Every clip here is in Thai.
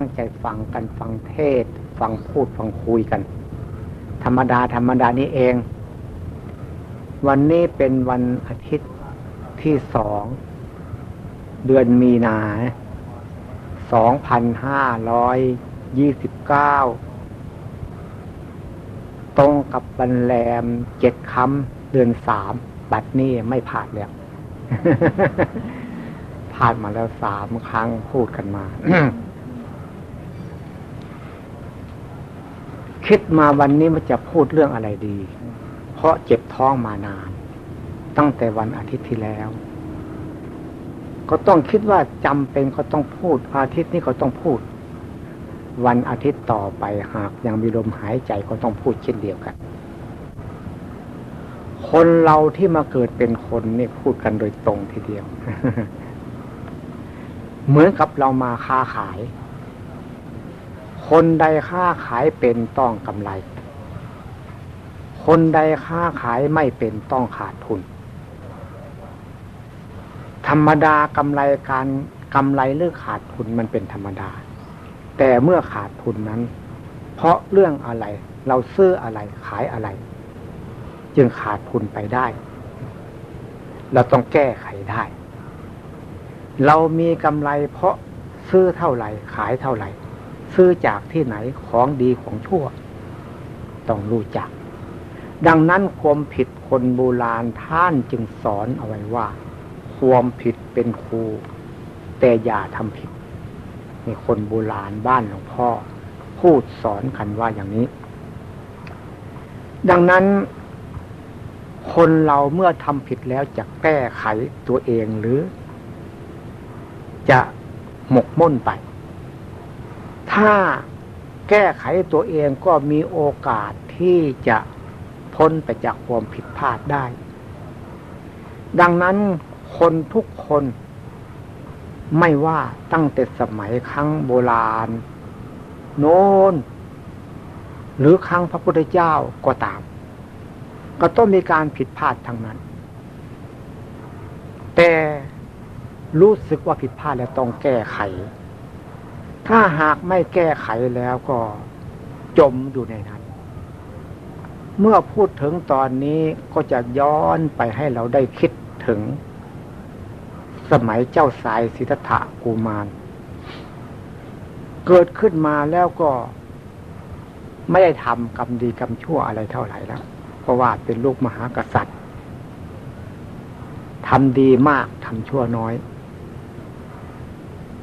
ตั้งใจฟังกันฟังเทศ ฟังพูดฟังคุยกัน ธรรมดาธรรมดานี้เอง วันนี้เป็นวันอาทิตย์ที่สองเดือนมีนาสองพันห้าร้อยยี่สิบเก้าตรงกับบันแรมเจ็ดคำเดือนสามบัดนี้ไม่ผ่านแล้วผ่านมาแล้วสามครั้งพูดกันมา คิดมาวันนี้มันจะพูดเรื่องอะไรดี เพราะเจ็บท้องมานาน ตั้งแต่วันอาทิตย์ที่แล้ว ก็ต้องคิดว่าจำเป็นเขาต้องพูด อาทิตย์นี้เขาต้องพูด วันอาทิตย์ต่อไปหากยังมีลมหายใจก็ต้องพูดเช่นเดียวกัน คนเราที่มาเกิดเป็นคนนี่พูดกันโดยตรงทีเดียว เหมือนกับเรามาค้าขาย คนใดค้าขายเป็นต้องกำไร คนใดค้าขายไม่เป็นต้องขาดทุน ธรรมดากำไรการกำไรหรือขาดทุนมันเป็นธรรมดา แต่เมื่อขาดทุนนั้น เพราะเรื่องอะไร เราซื้ออะไรขายอะไร จึงขาดทุนไปได้ เราต้องแก้ไขได้ เรามีกำไรเพราะซื้อเท่าไหร่ขายเท่าไหร่ ซื้อจากที่ไหนของดีของชั่ว ต้องรู้จัก ดังนั้นความผิดคนโบราณท่านจึงสอนเอาไว้ว่า ความผิดเป็นครูแต่อย่าทำผิดนี่คนโบราณบ้านหลวงพ่อ พูดสอนกันว่าอย่างนี้ ดังนั้น คนเราเมื่อทำผิดแล้วจะแก้ไขตัวเองหรือ จะหมกมุ่นไป ถ้าแก้ไขตัวเองก็มีโอกาสที่จะพ้นไปจากความผิดพลาดได้ ดังนั้นคนทุกคนไม่ว่าตั้งแต่สมัยครั้งโบราณ โน้น หรือครั้งพระพุทธเจ้าก็ตาม ก็ต้องมีการผิดพลาดทั้งนั้น แต่รู้สึกว่าผิดพลาดแล้วต้องแก้ไข ถ้าหากไม่แก้ไขแล้วก็จมอยู่ในนั้น เมื่อพูดถึงตอนนี้ก็จะย้อนไปให้เราได้คิดถึง สมัยเจ้าสายสิทธะกูมาร เกิดขึ้นมาแล้วก็ไม่ได้ทำกรรมดีกรรมชั่วอะไรเท่าไหร่แล้ว เพราะว่าเป็นลูกมหากษัตริย์ทำดีมากทำชั่วน้อย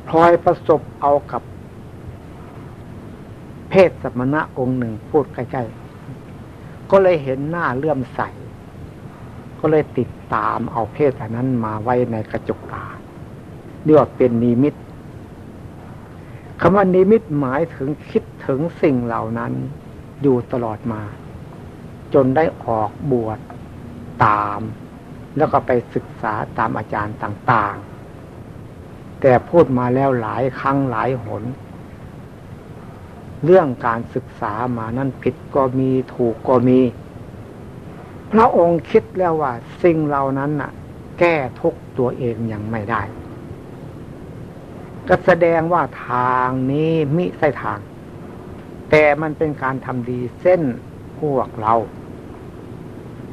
พลอยประสบเอากับ เพศสมณะองค์หนึ่งพูดใกล้ๆก็เลยเห็นหน้าเลื่อมใส ก็เลยติดตามเอาเพศอันนั้นมาไว้ในกระจกตาเรียกว่าเป็นนิมิตคำว่านิมิตหมายถึงคิดถึงสิ่งเหล่านั้นอยู่ตลอดมา จนได้ออกบวชตาม แล้วก็ไปศึกษาตามอาจารย์ต่าง ๆ แต่พูดมาแล้วหลายครั้งหลายหน เรื่องการศึกษามานั่นผิดก็มีถูกก็มี พระองค์คิดแล้วว่า สิ่งเหล่านั้นน่ะ แก้ทุกตัวเองยังไม่ได้ ก็แสดงว่าทางนี้มิใช่ทาง แต่มันเป็นการทำดีเส้นพวกเรา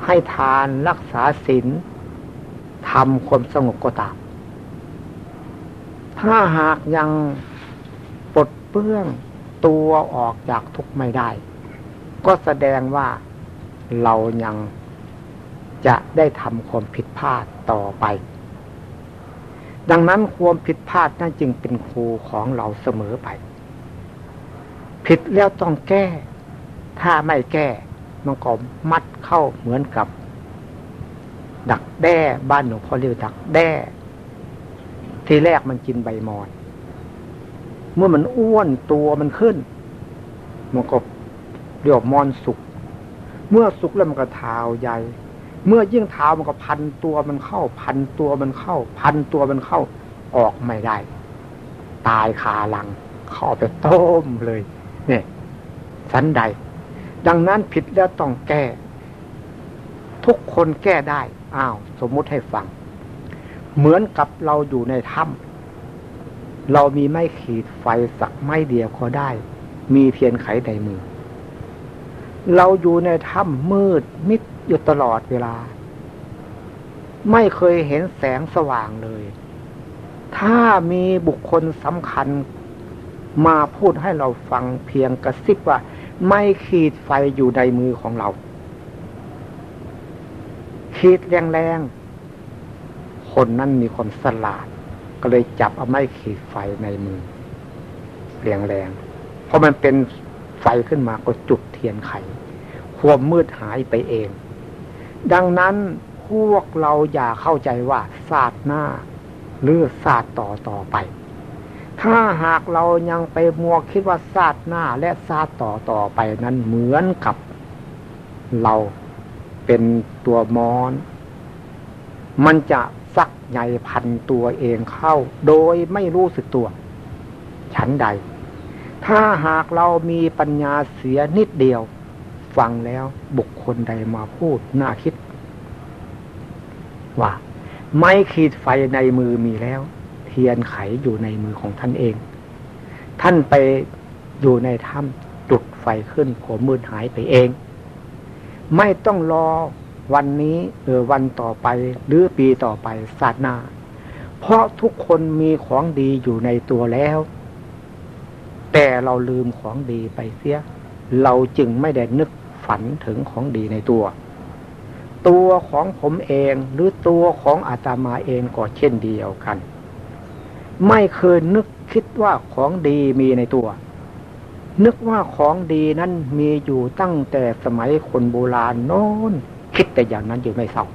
ให้ทานรักษาศีลทำความสงบก็ตาม ถ้าหากยังปลดเปื้อง ตัวออกจากทุกข์ไม่ได้ ก็แสดงว่าเรายังจะได้ทำความผิดพลาดต่อไป ดังนั้นความผิดพลาดนั่นจึงเป็นครูของเราเสมอไป ผิดแล้วต้องแก้ ถ้าไม่แก้ มันก็มัดเข้าเหมือนกับ ดักแด้บ้านหลวงพ่อเรียกดักแด้ ทีแรกมันกินใบมอน เมื่อมันอ้วนตัวมันขึ้น มันก็เรียกมอนสุก เมื่อสุกแล้วมันก็เท้าใหญ่ เมื่อยิ่งเท้ามันก็พันตัวมันเข้า พันตัวมันเข้า พันตัวมันเข้า ออกไม่ได้ ตายคาลัง เข้าไปต้มเลย เนี่ยสันใด ดังนั้นผิดแล้วต้องแก้ ทุกคนแก้ได้ อ้าว สมมุติให้ฟัง เหมือนกับเราอยู่ในถ้ำ เรามีไม้ขีดไฟสักไม้เดียวก็ได้ มีเพียงไขในมือ เราอยู่ในถ้ำมืดมิดอยู่ตลอดเวลา ไม่เคยเห็นแสงสว่างเลย ถ้ามีบุคคลสำคัญมาพูดให้เราฟังเพียงกระซิบว่า ไม่ขีดไฟอยู่ในมือของเรา ขีดแรงๆคนนั้นมีความสลาด ก็เลยจับเอาไม้ขีดไฟในมือแรงๆเพราะมันเป็นไฟขึ้นมาก็จุดเทียนไข ความมืดหายไปเอง ดังนั้นพวกเราอย่าเข้าใจว่าศาสตร์หน้า หรือศาสตร์ต่อต่อไป ถ้าหากเรายังไปมัวคิดว่าซาดหน้าและซาดต่อต่อไปนั้นเหมือนกับเราเป็นตัวมอน มันจะ ซักใหญ่พันตัวเองเข้า โดยไม่รู้สึกตัว ฉันใด ถ้าหากเรามีปัญญาเสียนิดเดียว ฟังแล้วบุคคลใดมาพูดน่าคิด ว่า ไม่ขีดไฟในมือมีแล้ว เทียนไขอยู่ในมือของท่านเอง ท่านไปอยู่ในถ้ำจุดไฟขึ้นผมมืดหายไปเอง ไม่ต้องรอ วันนี้หรือวันต่อไปหรือปีต่อไปศาสนาเพราะทุกคนมีของดีอยู่ในตัวแล้ว แต่เราลืมของดีไปเสีย เราจึงไม่ได้นึกฝันถึงของดีในตัว ตัวของผมเองหรือตัวของอาตมาเองก็เช่นเดียวกัน ไม่เคยนึกคิดว่าของดีมีในตัว นึกว่าของดีนั้นมีอยู่ตั้งแต่สมัยคนโบราณโน้น คิดแต่อย่างนั้นอยู่ไม่เศร้า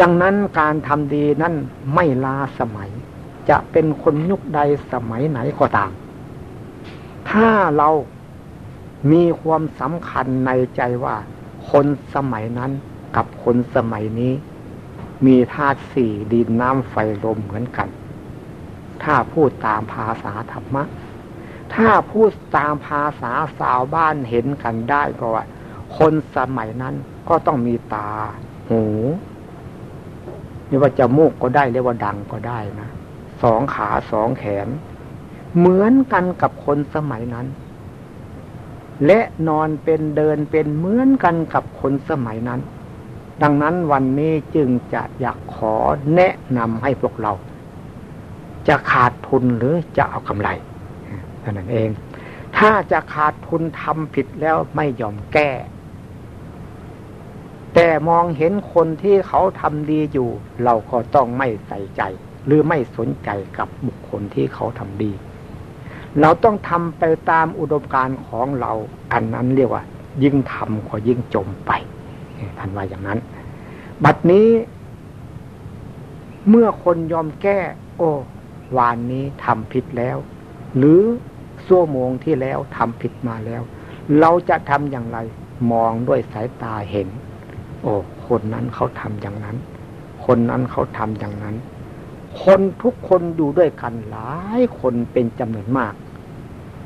ดังนั้นการทำดีนั้นไม่ลาสมัย จะเป็นคนยุคใดสมัยไหนก็ตาม ถ้าเรามีความสำคัญในใจว่า คนสมัยนั้นกับคนสมัยนี้ มีธาตุสี่ดินน้ำไฟลมเหมือนกัน ถ้าพูดตามภาษาธรรมะ ถ้าพูดตามภาษาสาวบ้านเห็นกันได้ก็ว่า คนสมัยนั้น ก็ต้องมีตา หูนี่ว่าจะมูกก็ได้เรียกว่าดังก็ได้นะสองขาสองแขน เหมือนกันกับคนสมัยนั้น และนอนเป็นเดินเป็นเหมือนกันกับคนสมัยนั้น ดังนั้นวันนี้จึงจะอยากขอแนะนำให้พวกเรา จะขาดทุนหรือจะเอากำไรเท่านั้นเอง ถ้าจะขาดทุนทำผิดแล้วไม่ยอมแก้ แต่มองเห็นคนที่เขาทำดีอยู่ เราก็ต้องไม่ใส่ใจ หรือไม่สนใจกับบุคคลที่เขาทำดี เราต้องทำไปตามอุดมการณ์ของเรา อันนั้นเรียกว่า ยิ่งทำก็ยิ่งจมไปท่านว่าอย่างนั้น บัดนี้เมื่อคนยอมแก้ โอ้วานนี้ทำผิดแล้ว หรือชั่วโมงที่แล้วทำผิดมาแล้ว เราจะทำอย่างไร มองด้วยสายตาเห็น โอ้คนนั้นเขาทำอย่างนั้น คนนั้นเขาทำอย่างนั้น คนทุกคนอยู่ด้วยกันหลายคนเป็นจำนวนมาก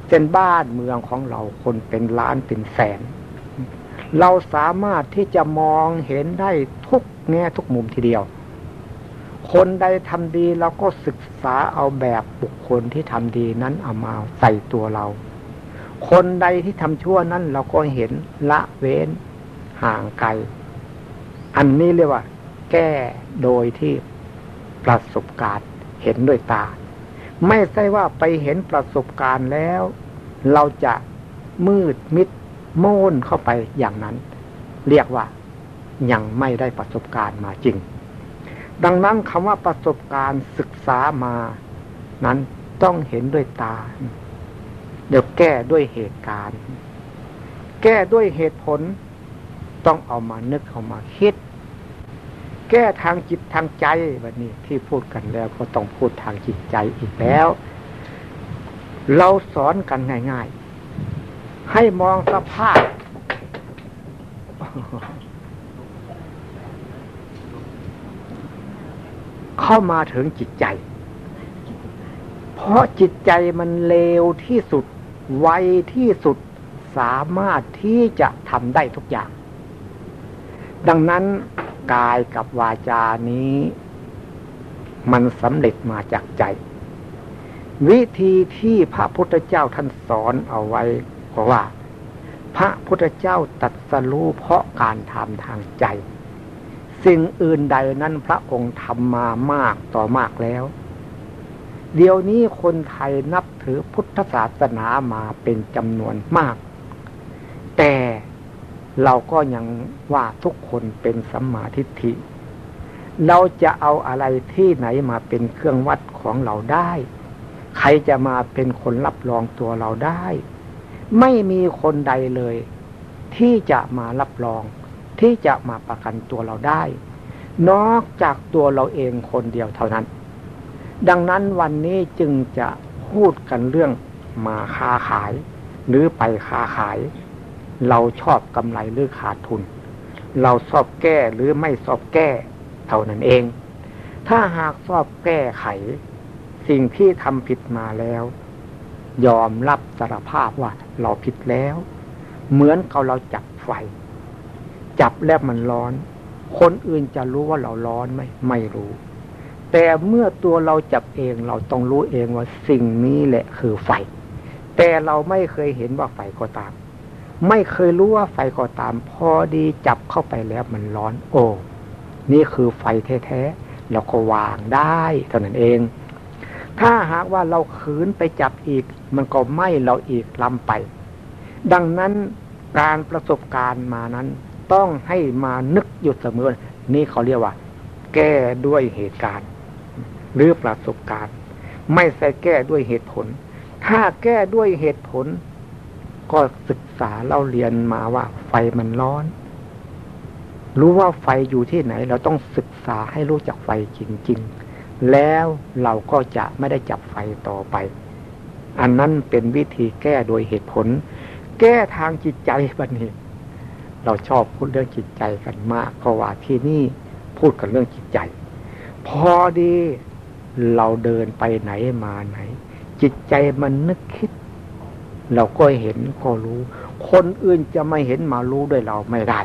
เช่นบ้านเมืองของเราคนเป็นล้านเป็นแสน เราสามารถที่จะมองเห็นได้ทุกแง่ทุกมุมทีเดียว คนใดทำดีเราก็ศึกษาเอาแบบบุคคลที่ทำดีนั้นเอามาใส่ตัวเรา คนใดที่ทำชั่วนั้นเราก็เห็นละเว้นห่างไกล อันนี้เรียกว่า แก้โดยที่ประสบการณ์เห็นด้วยตา ไม่ใช่ว่าไปเห็นประสบการณ์แล้ว เราจะมืดมิดโม่นเข้าไปอย่างนั้น เรียกว่ายังไม่ได้ประสบการณ์มาจริง ดังนั้นคำว่าประสบการณ์ศึกษามา นั้นต้องเห็นด้วยตา เดี๋ยวแก้ด้วยเหตุการณ์ แก้ด้วยเหตุผล ต้องเอามานึกเอามาคิด แก้ทางจิตทางใจแบบนี้ที่พูดกันแล้วก็ต้องพูดทางจิตใจอีกแล้ว เราสอนกันง่าย ๆ ให้มองสภาพเข้ามาถึงจิตใจ เพราะจิตใจมันเลวที่สุด ไวที่สุด สามารถที่จะทำได้ทุกอย่าง ดังนั้นกายกับวาจานี้ มันสำเร็จมาจากใจ วิธีที่พระพุทธเจ้าท่านสอนเอาไว้ก็ว่า พระพุทธเจ้าตัดสรู้เพราะการทำทางใจ สิ่งอื่นใดนั้นพระองค์ทำมามากต่อมากแล้ว เดี๋ยวนี้คนไทยนับถือพุทธศาสนามาเป็นจำนวนมาก แต่ เราก็ยังว่าทุกคนเป็นสัมมาทิฏฐิ เราจะเอาอะไรที่ไหนมาเป็นเครื่องวัดของเราได้ ใครจะมาเป็นคนรับรองตัวเราได้ ไม่มีคนใดเลย ที่จะมารับรอง ที่จะมาประกันตัวเราได้ นอกจากตัวเราเองคนเดียวเท่านั้น ดังนั้นวันนี้จึงจะพูดกันเรื่องมาค้าขาย หรือไปค้าขาย เราชอบกำไรหรือขาดทุน เราชอบแก้หรือไม่ชอบแก้เท่านั้นเอง ถ้าหากชอบแก้ไข สิ่งที่ทำผิดมาแล้ว ยอมรับสารภาพว่าเราผิดแล้ว เหมือนกับเราจับไฟ จับแล้วมันร้อน คนอื่นจะรู้ว่าเราร้อนไหมไม่รู้ แต่เมื่อตัวเราจับเองเราต้องรู้เองว่าสิ่งนี้แหละคือไฟ แต่เราไม่เคยเห็นว่าไฟก็ตาม ไม่เคยรู้ว่าไฟก็ตาม พอดีจับเข้าไปแล้วมันร้อน โอ้ นี่คือไฟแท้ๆเราก็วางได้เท่านั้นเอง ถ้าหากว่าเราขืนไปจับอีก มันก็ไหม้เราอีกลำไป ดังนั้นการประสบการณ์มานั้น ต้องให้มานึกหยุดเสมอ นี่เขาเรียกว่า แก้ด้วยเหตุการณ์ หรือประสบการณ์ ไม่ใช่แก้ด้วยเหตุผล ถ้าแก้ด้วยเหตุผล ก็ศึกษาเราเรียนมาว่าไฟมันร้อน รู้ว่าไฟอยู่ที่ไหน เราต้องศึกษาให้รู้จักไฟจริง ๆ แล้วเราก็จะไม่ได้จับไฟต่อไป อันนั้นเป็นวิธีแก้โดยเหตุผล แก้ทางจิตใจบันนี้เราชอบพูดเรื่องจิตใจกันมากเพราะว่าที่นี่พูดกันเรื่องจิตใจ พอดีเราเดินไปไหนมาไหน จิตใจมันนึกคิด เราก็เห็นก็รู้ คนอื่นจะไม่เห็นมารู้ด้วยเราไม่ได้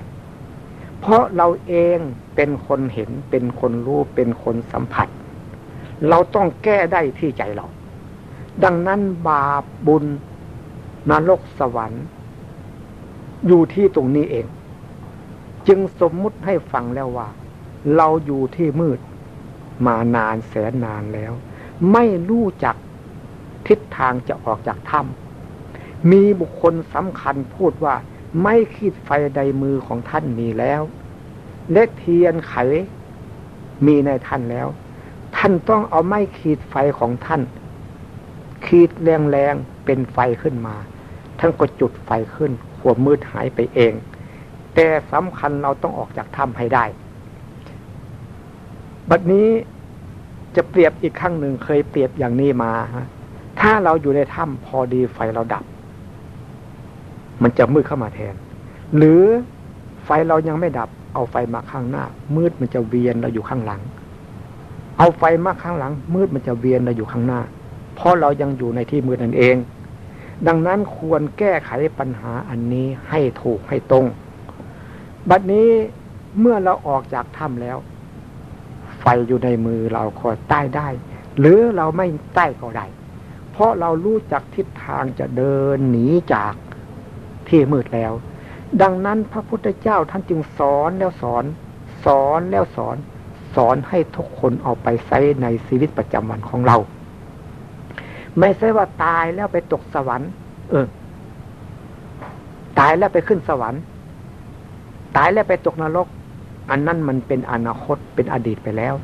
เพราะเราเองเป็นคนเห็นเป็นคนรู้เป็นคนสัมผัส เราต้องแก้ได้ที่ใจเรา ดังนั้นบาปบุญนรกสวรรค์ อยู่ที่ตรงนี้เอง จึงสมมุติให้ฟังแล้วว่า เราอยู่ที่มืด มานานแสนนานแล้ว ไม่รู้จักทิศทางจะออกจากถ้ำ มีบุคคลสำคัญพูดว่า ไม่ขีดไฟใดมือของท่านมีแล้วเลขเทียนไขมีในท่านแล้ว ท่านต้องเอาไม้ขีดไฟของท่าน ขีดแรงๆเป็นไฟขึ้นมา ท่านก็จุดไฟขึ้นขัวมืดหายไปเอง แต่สำคัญเราต้องออกจากถ้ำให้ได้ บัดนี้จะเปรียบอีกครั้งหนึ่งเคยเปรียบอย่างนี้มาฮะถ้าเราอยู่ในถ้ำพอดีไฟเราดับ มันจะมืดเข้ามาแทน หรือไฟเรายังไม่ดับ เอาไฟมาข้างหน้า มืดมันจะเวียนเราอยู่ข้างหลัง เอาไฟมาข้างหลัง มืดมันจะเวียนเราอยู่ข้างหน้า เพราะเรายังอยู่ในที่มืดนั่นเอง ดังนั้นควรแก้ไขปัญหาอันนี้ให้ถูกให้ตรง บัดนี้เมื่อเราออกจากถ้ำแล้ว ไฟอยู่ในมือเราคอยใต้ได้ หรือเราไม่ใต้ก็ได้ เพราะเรารู้จักทิศทางจะเดินหนีจาก ที่มืดแล้ว ดังนั้นพระพุทธเจ้าท่านจึงสอนแล้วสอน สอนแล้วสอน สอนให้ทุกคนเอาไปใช้ในชีวิตประจำวันของเรา ไม่ใช่ว่าตายแล้วไปตกสวรรค์ เออ ตายแล้วไปขึ้นสวรรค์ ตายแล้วไปตกนรก อันนั้นมันเป็นอนาคตเป็นอดีตไปแล้ว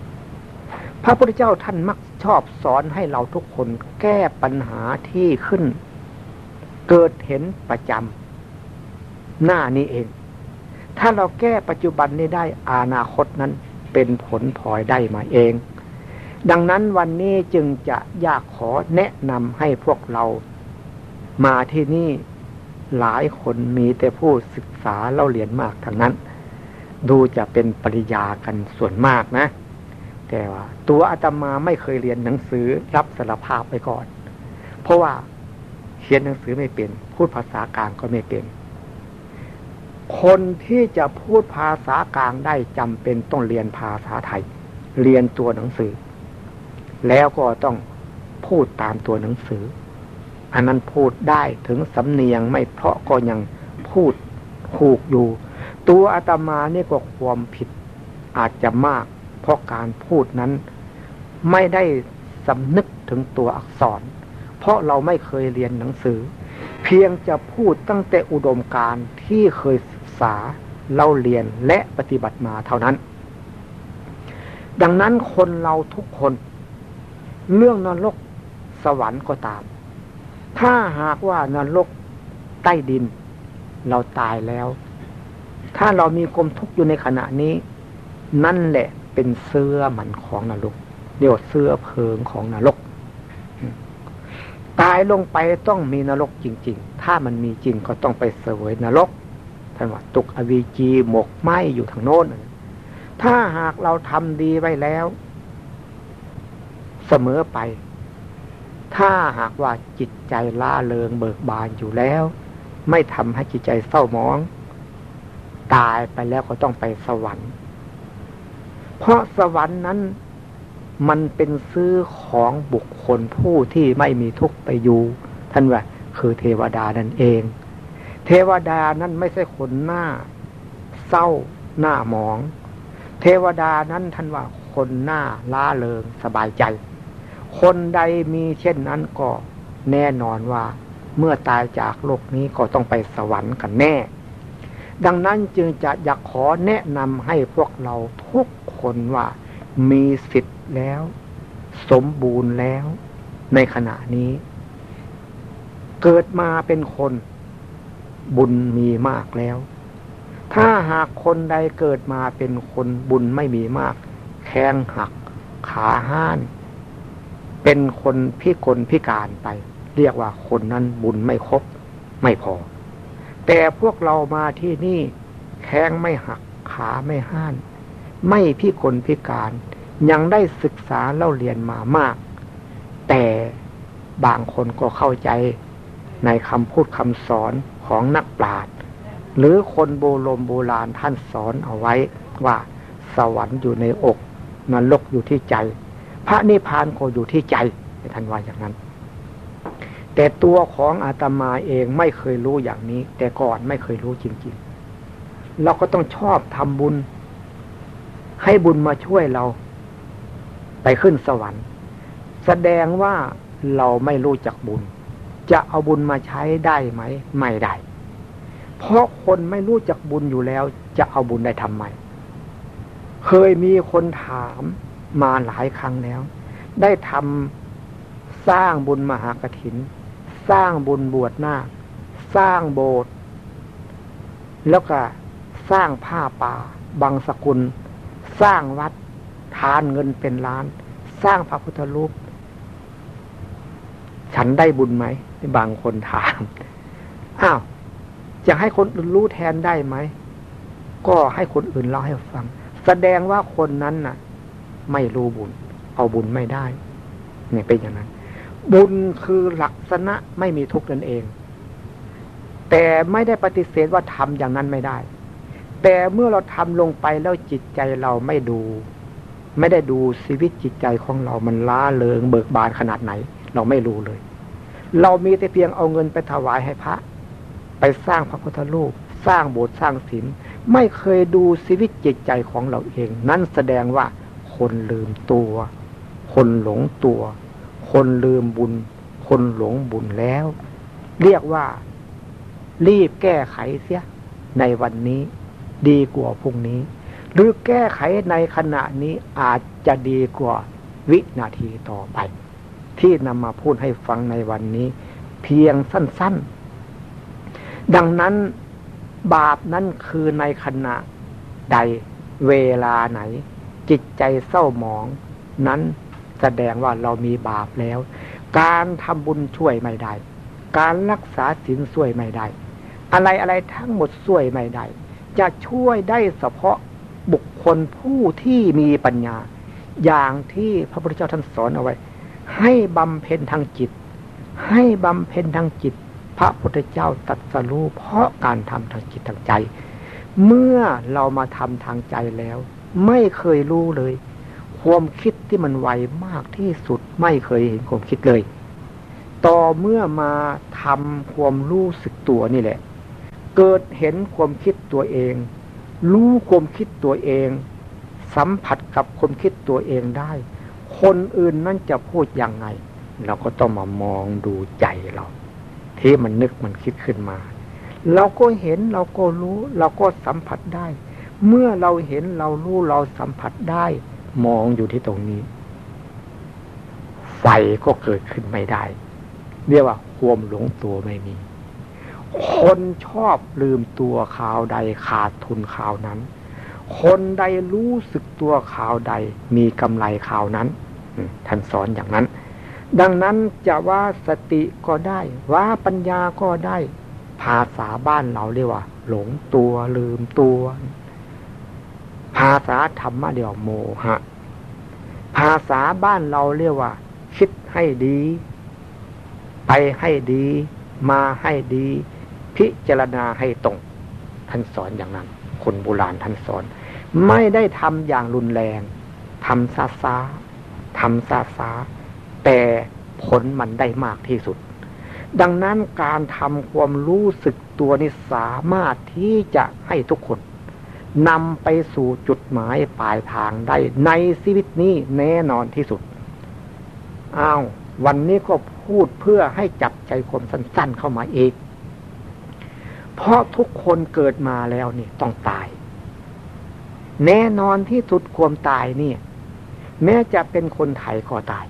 พระพุทธเจ้าท่านมักชอบสอนให้เราทุกคนแก้ปัญหาที่ขึ้น เกิดเห็นประจำ หน้านี้เอง ถ้าเราแก้ปัจจุบันนี้ได้อนาคตนั้นเป็นผลพลอยได้มาเอง ดังนั้นวันนี้จึงจะอยากขอแนะนำให้พวกเรามาที่นี่หลายคนมีแต่ผู้ศึกษาเล่าเรียนมากทางนั้น ดูจะเป็นปริยากันส่วนมากนะ แต่ว่าตัวอาตมาไม่เคยเรียนหนังสือรับสารภาพไปก่อน เพราะว่าเขียนหนังสือไม่เป็น พูดภาษากลางก็ไม่เป็น คนที่จะพูดภาษากลางได้จำเป็นต้องเรียนภาษาไทย เรียนตัวหนังสือ แล้วก็ต้องพูดตามตัวหนังสือ อันนั้นพูดได้ถึงสำเนียงไม่เพราะก็ยังพูดถูกอยู่ ตัวอาตมานี่ก็ความผิดอาจจะมาก เพราะการพูดนั้นไม่ได้สำนึกถึงตัวอักษร เพราะเราไม่เคยเรียนหนังสือ เพียงจะพูดตั้งแต่อุดมการที่เคย ษาเล่าเรียนและปฏิบัติมาเท่านั้น ดังนั้นคนเราทุกคน เรื่องนรกสวรรค์ก็ตาม ถ้าหากว่านรกใต้ดิน เราตายแล้ว ถ้าเรามีกลมทุกข์อยู่ในขณะนี้ นั่นแหละเป็นเสื้อหมันของนรกเรียกว่าเสื้อเพลิงของนรก ตายลงไปต้องมีนรกจริง ๆ ถ้ามันมีจริงก็ต้องไปเสวยนรก ท่านว่าตุกอวีจีหมกไหมอยู่ทางโน้น ถ้าหากเราทำดีไว้แล้ว เสมอไป ถ้าหากว่าจิตใจล่าเริงเบิกบานอยู่แล้ว ไม่ทำให้จิตใจเศร้าหมอง ตายไปแล้วก็ต้องไปสวรรค์ เพราะสวรรค์นั้นมันเป็นซื้อของบุคคลผู้ที่ไม่มีทุกข์ไปอยู่ ท่านว่า คือเทวดานั่นเอง เทวดานั้นไม่ใช่คนหน้า เศร้าหน้าหมอง เทวดานั้นท่านว่าคนหน้าล้าเริงสบายใจ คนใดมีเช่นนั้นก็แน่นอนว่าเมื่อตายจากโลกนี้ก็ต้องไปสวรรค์กันแน่ ดังนั้นจึงจะอยากขอแนะนำให้พวกเราทุกคนว่ามีสิทธิ์แล้ว สมบูรณ์แล้ว ในขณะนี้ เกิดมาเป็นคน บุญมีมากแล้ว ถ้าหากคนใดเกิดมาเป็นคนบุญไม่มีมาก แข้งหัก ขาห้าน เป็นคนพิกลพิการไป เรียกว่าคนนั้นบุญไม่ครบไม่พอ แต่พวกเรามาที่นี่ แข้งไม่หัก ขาไม่ห้าน ไม่พิกลพิการ ยังได้ศึกษาเล่าเรียนมามาก แต่บางคนก็เข้าใจ ในคำพูดคำสอนของนักปราชญ์หรือคนโบรมโบราณท่านสอนเอาไว้ว่าสวรรค์อยู่ในอกนรกอยู่ที่ใจ พระนิพพานก็อยู่ที่ใจท่านว่าอย่างนั้น แต่ตัวของอาตมาเองไม่เคยรู้อย่างนี้ แต่ก่อนไม่เคยรู้จริง ๆ เราก็ต้องชอบทำบุญ ให้บุญมาช่วยเรา ไปขึ้นสวรรค์ แสดงว่าเราไม่รู้จักบุญ จะเอาบุญมาใช้ได้ไหม ไม่ได้ เพราะคนไม่รู้จักบุญอยู่แล้ว จะเอาบุญได้ทำไม เคยมีคนถามมาหลายครั้งแล้ว ได้ทำสร้างบุญมหากถิน สร้างบุญบวชน้าสร้างโบสถ์แล้วก็สร้างผ้าป่า บางสกุล สร้างวัดทานเงินเป็นล้าน สร้างพระพุทธรูปฉันได้บุญไหม บางคนถาม อ้าวจะให้คนอื่นรู้แทนได้ไหม ก็ให้คนอื่นเล่าให้ฟัง แสดงว่าคนนั้นน่ะ ไม่รู้บุญ เอาบุญไม่ได้ เนี่ยเป็นอย่างนั้น บุญคือลักษณะไม่มีทุกข์นั่นเอง แต่ไม่ได้ปฏิเสธว่าทำอย่างนั้นไม่ได้ แต่เมื่อเราทำลงไปแล้วจิตใจเราไม่ดู ไม่ได้ดูชีวิตจิตใจของเรา มันล้าเลิงเบิกบานขนาดไหน เราไม่รู้เลย เรามีแต่เพียงเอาเงินไปถวายให้พระ ไปสร้างพระพุทธรูป สร้างโบสถ์สร้างศีลไม่เคยดูชีวิตจิตใจของเราเอง นั่นแสดงว่าคนลืมตัว คนหลงตัว คนลืมบุญ คนหลงบุญแล้ว เรียกว่า รีบแก้ไขเสีย ในวันนี้ ดีกว่าพรุ่งนี้ หรือแก้ไขในขณะนี้อาจจะดีกว่าวินาทีต่อไป ที่นำมาพูดให้ฟังในวันนี้ เพียงสั้น ๆ ดังนั้นบาปนั้นคือในขณะใดเวลาไหน จิตใจเศร้าหมอง นั้นแสดงว่าเรามีบาปแล้ว การทำบุญช่วยไม่ได้ การรักษาศีลช่วยไม่ได้ อะไรอะไรทั้งหมดช่วยไม่ได้ จะช่วยได้เฉพาะบุคคลผู้ที่มีปัญญา อย่างที่พระพุทธเจ้าท่านสอนเอาไว้ ให้บำเพ็ญทางจิต ให้บำเพ็ญทางจิต พระพุทธเจ้าตัดสรู้เพราะการทำทางจิตทางใจ เมื่อเรามาทำทางใจแล้ว ไม่เคยรู้เลยคความคิดที่มันไวมากที่สุดไม่เคยเห็นความคิดเลย ต่อเมื่อมาทำความรู้สึกตัวนี่แหละ เกิดเห็นความคิดตัวเอง รู้ความคิดตัวเอง สัมผัสกับความคิดตัวเองได้ คนอื่นนั่นจะพูดยังไง เราก็ต้องมามองดูใจเรา ที่มันนึกมันคิดขึ้นมา เราก็เห็นเราก็รู้ เราก็สัมผัสได้ เมื่อเราเห็นเรารู้เราสัมผัสได้ มองอยู่ที่ตรงนี้ ไฟก็เกิดขึ้นไม่ได้ เรียกว่าความหลงตัวไม่มี คนชอบลืมตัวข่าวใดขาดทุนข่าวนั้นคนใดรู้สึกตัวข่าวใดมีกำไรข่าวนั้น ท่านสอนอย่างนั้น ดังนั้นจะว่าสติก็ได้ ว่าปัญญาก็ได้ ภาษาบ้านเราเรียกว่า หลงตัวลืมตัว ภาษาธรรมะเดียวโมหะ ภาษาบ้านเราเรียกว่า คิดให้ดี ไปให้ดี มาให้ดี พิจารณาให้ตรง ท่านสอนอย่างนั้น คนโบราณท่านสอน ไม่ได้ทำอย่างรุนแรงทำซาซา ทำซาซาแต่ผลมันได้มากที่สุด ดังนั้นการทำความรู้สึกตัวนี้สามารถที่จะให้ทุกคนนำไปสู่จุดหมายปลายทางได้ในชีวิตนี้แน่นอนที่สุด อ้าว วันนี้ก็พูดเพื่อให้จับใจความสั้น ๆเข้ามาเองเพราะทุกคนเกิดมาแล้วนี่ต้องตาย แน่นอนที่สุดความตายเนี่ย แม้จะเป็นคนไทยก็ตาย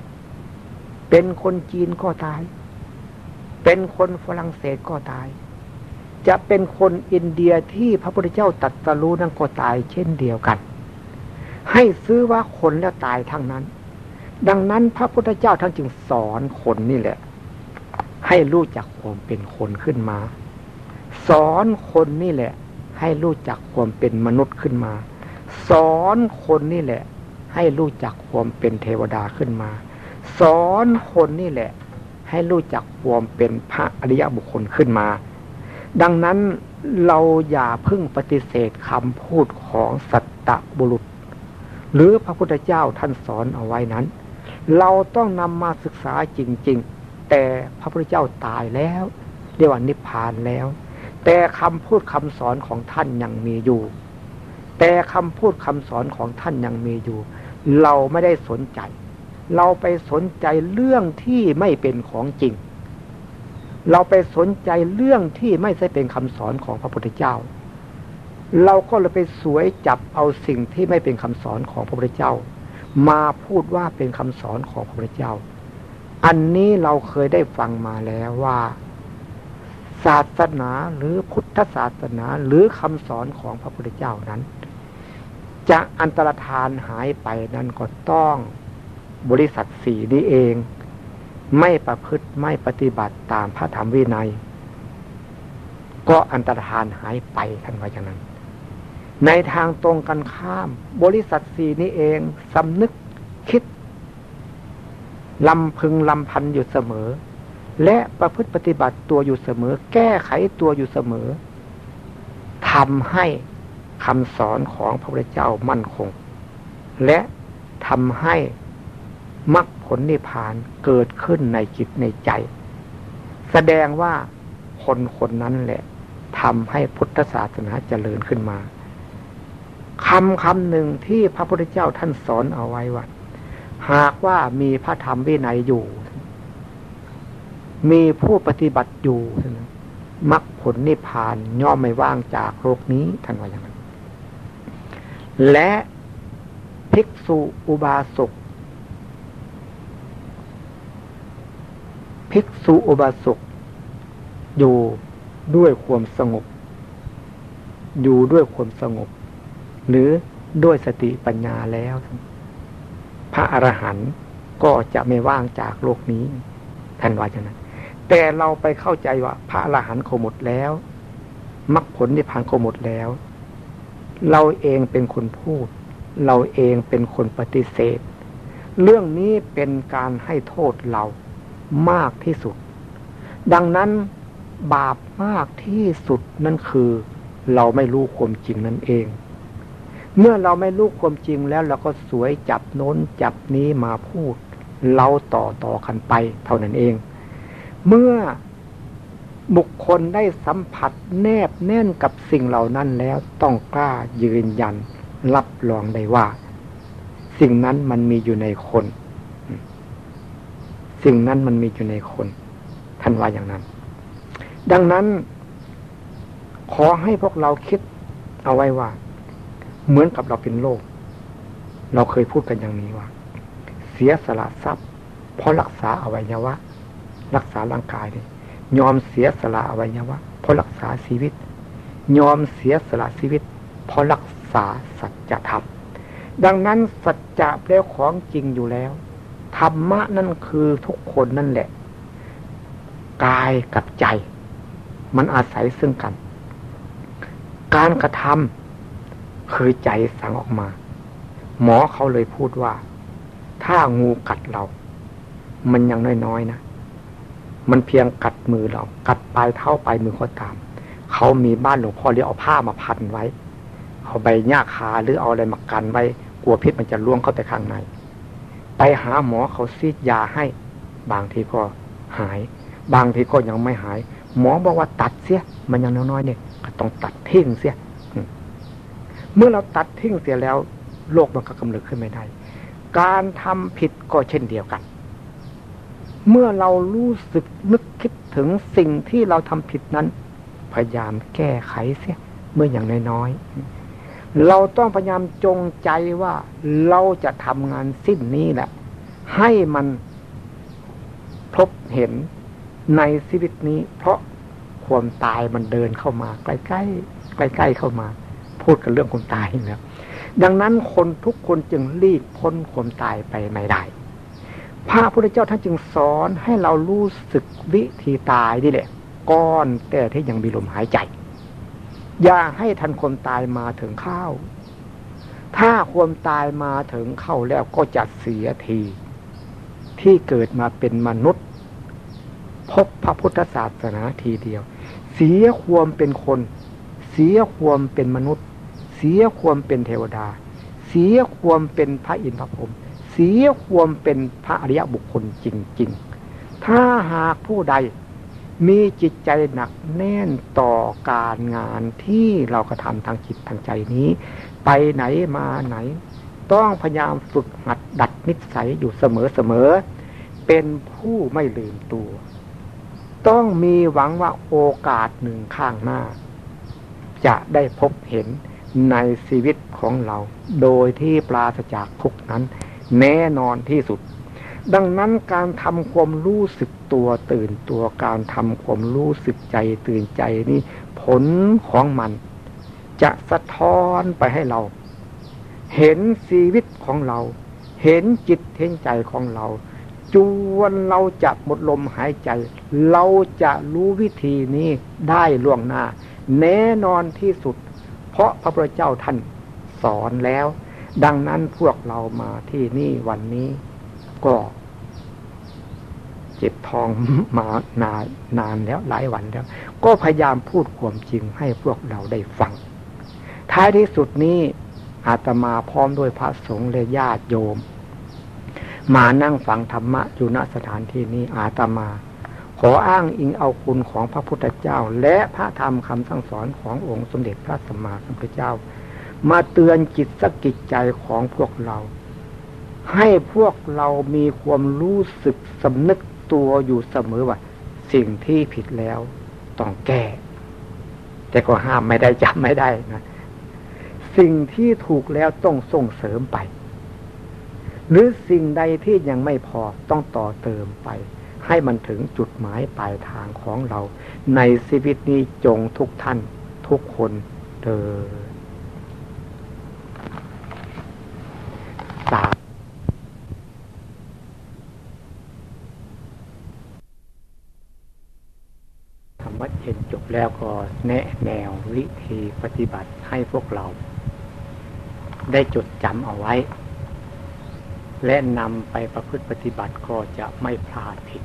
เป็นคนจีนก็ตาย เป็นคนฝรั่งเศสก็ตาย จะเป็นคนอินเดียที่พระพุทธเจ้าตัดสรู้นั่นก็ตายเช่นเดียวกัน ให้ซื้อว่าคนแล้วตายทั้งนั้น ดังนั้นพระพุทธเจ้าทั้งจึงสอนคนนี่แหละ ให้รู้จักความเป็นคนขึ้นมา สอนคนนี่แหละ ให้รู้จักความเป็นมนุษย์ขึ้นมา สอนคนนี่แหละ ให้รู้จักความเป็นเทวดาขึ้นมา สอนคนนี่แหละ ให้รู้จักความเป็นพระอริยบุคคลขึ้นมา ดังนั้นเราอย่าพึ่งปฏิเสธคำพูดของสัตตบุรุษ หรือพระพุทธเจ้าท่านสอนเอาไว้นั้น เราต้องนำมาศึกษาจริง ๆ แต่พระพุทธเจ้าตายแล้วเรียกว่านิพพานแล้ว แต่คำพูดคำสอนของท่านยังมีอยู่ แต่คำพูดคำสอนของท่านยังมีอยู่ เราไม่ได้สนใจ เราไปสนใจเรื่องที่ไม่เป็นของจริง เราไปสนใจเรื่องที่ไม่ใช่เป็นคำสอนของพระพุทธเจ้า เราก็เลยไปสวยจับเอาสิ่งที่ไม่เป็นคำสอนของพระพุทธเจ้า มาพูดว่าเป็นคำสอนของพระพุทธเจ้า อันนี้เราเคยได้ฟังมาแล้วว่าศาสนาหรือพุทธศาสนาหรือคำสอนของพระพุทธเจ้านั้น จะอันตรธานหายไปนั้นก็ต้องบริษัทสี่นี้เอง ไม่ประพฤติไม่ปฏิบัติตามพระธรรมวินัย ก็อันตรธานหายไปท่านว่าอย่างนั้น ในทางตรงกันข้าม บริษัทสี่นี้เองสำนึกคิดลำพึงลำพันอยู่เสมอ และประพฤติปฏิบัติตัวอยู่เสมอ แก้ไขตัวอยู่เสมอทำให้ คำสอนของพระพุทธเจ้ามั่นคง และทำให้มรรคผลนิพพานเกิดขึ้นในจิตในใจ แสดงว่าคนคนนั้นแหละทำให้พุทธศาสนาเจริญขึ้นมาคำคำหนึ่งที่พระพุทธเจ้าท่านสอนเอาไว้ว่าหากว่ามีพระธรรมวินัยอยู่ มีผู้ปฏิบัติอยู่มรรคผลนิพพานย่อมไม่ว่างจากโลกนี้ท่านว่าอย่าง และภิกษุอุบาสกภิกษุอุบาสกอยู่ด้วยความสงบ อยู่ด้วยความสงบ หรือด้วยสติปัญญาแล้ว พระอรหันต์ก็จะไม่ว่างจากโลกนี้ท่านว่าอย่างนั้น แต่เราไปเข้าใจว่า พระอรหันต์เขาหมดแล้วมรรคผลนิพพานเขาหมดแล้ว เราเองเป็นคนพูด เราเองเป็นคนปฏิเสธ เรื่องนี้เป็นการให้โทษเรามากที่สุด ดังนั้นบาปมากที่สุดนั่นคือ เราไม่รู้ความจริงนั่นเอง เมื่อเราไม่รู้ความจริงแล้วเราก็สวยจับโน้นจับนี้มาพูด เราต่อต่อกันไปเท่านั้นเอง เมื่อ บุคคลได้สัมผัสแนบแน่นกับสิ่งเหล่านั้นแล้วต้องกล้ายืนยัน รับรองได้ว่า สิ่งนั้นมันมีอยู่ในคน สิ่งนั้นมันมีอยู่ในคนท่านว่าอย่างนั้น ดังนั้น ขอให้พวกเราคิดเอาไว้ว่า เหมือนกับเราเป็นโรคเราเคยพูดกันอย่างนี้ว่า เสียสละทรัพย์ เพราะรักษาอวัยวะ รักษาร่างกายนี่ ยอมเสียสละอวัยวะเพราะรักษาชีวิต ยอมเสียสละชีวิต เพราะรักษาสัจธรรมดังนั้นสัจจะแปลของจริงอยู่แล้ว ธรรมะนั่นคือทุกคนนั่นแหละ กายกับใจ มันอาศัยซึ่งกัน การกระทำคือใจสั่งออกมา หมอเขาเลยพูดว่า ถ้างูกัดเรา มันยังน้อยๆนะ มันเพียงกัดมือเรากัดปลายเท้าปลายมือเขาตาม เขามีบ้านหลวงพ่อเรียกเอาผ้ามาพันไว้ เอาใบหญ้าคาหรือเอาอะไรมากันไว้ กลัวพิษมันจะล่วงเข้าไปข้างใน ไปหาหมอเขาซีดยาให้ บางทีก็หาย บางทีก็ยังไม่หาย หมอบอกว่าตัดเสีย มันยังน้อยๆเนี่ยก็ต้องตัดทิ้งเสีย เมื่อเราตัดทิ้งเสียแล้วโรคมันก็กำเริบขึ้นไม่ได้ การทำผิดก็เช่นเดียวกัน เมื่อเรารู้สึกนึกคิดถึงสิ่งที่เราทำผิดนั้น พยายามแก้ไขเสียเมื่ออย่างน้อยๆเราต้องพยายามจงใจว่าเราจะทำงานสิ้นนี้แหละ ให้มันพบเห็นในชีวิตนี้ เพราะความตายมันเดินเข้ามา ใกล้ๆใกล้ๆเข้ามา พูดกันเรื่องความตายแล้วดังนั้นคนทุกคนจึงรีบพ้นความตายไปไม่ได้ พระพุทธเจ้าท่านจึงสอนให้เรารู้สึกวิธีตายนี่แหละก้อนแต่ที่ยังมีลมหายใจ อย่าให้ทันคนตายมาถึงเข้าถ้าความตายมาถึงเข้าแล้วก็จะเสียที ที่เกิดมาเป็นมนุษย์ พบพระพุทธศาสนาทีเดียว เสียความเป็นคน เสียความเป็นมนุษย์ เสียความเป็นเทวดา เสียความเป็นพระอินทร์พระพรหม เสียความเป็นพระอริยบุคคลจริง ๆ ถ้าหากผู้ใดมีจิตใจหนักแน่นต่อการงานที่เรากระทำทางจิตทางใจนี้ ไปไหนมาไหน ต้องพยายามฝึกหัดดัดนิสัยอยู่เสมอๆเป็นผู้ไม่ลืมตัว ต้องมีหวังว่าโอกาสหนึ่งข้างหน้า จะได้พบเห็นในชีวิตของเรา โดยที่ปราศจากทุกนั้น แน่นอนที่สุด ดังนั้นการทำความรู้สึกตัวตื่นตัวการทำความรู้สึกใจตื่นใจนี่ผลของมัน จะสะท้อนไปให้เรา เห็นชีวิตของเรา เห็นจิตเห็นใจของเราจวนเราจะหมดลมหายใจ เราจะรู้วิธีนี้ได้ล่วงหน้า แน่นอนที่สุด เพราะพระพุทธเจ้าท่านสอนแล้ว ดังนั้นพวกเรามาที่นี่วันนี้ก็เจ็บทองมานานนานแล้วหลายวันแล้ว ก็พยายามพูดความจริงให้พวกเราได้ฟัง ท้ายที่สุดนี้อาตมาพร้อมด้วยพระสงฆ์และญาติโยม มานั่งฟังธรรมะอยู่ณสถานที่นี้อาตมา ขออ้างอิงเอาคุณของพระพุทธเจ้า และพระธรรมคำสั่งสอนขององค์สมเด็จพระสัมมาสัมพุทธเจ้า มาเตือนจิตสกิจใจของพวกเรา ให้พวกเรามีความรู้สึกสำนึกตัวอยู่เสมอว่า สิ่งที่ผิดแล้วต้องแก้ แต่ก็ห้ามไม่ได้จำไม่ได้นะสิ่งที่ถูกแล้วต้องส่งเสริมไป หรือสิ่งใดที่ยังไม่พอต้องต่อเติมไป ให้มันถึงจุดหมายปลายทางของเรา ในชีวิตนี้จงทุกท่านทุกคนเดิน สามธรรมะเห็นจบแล้วก็แนะแนววิธีปฏิบัติให้พวกเรา ได้จดจำเอาไว้ และนำไปประพฤติปฏิบัติก็จะไม่พลาดผิด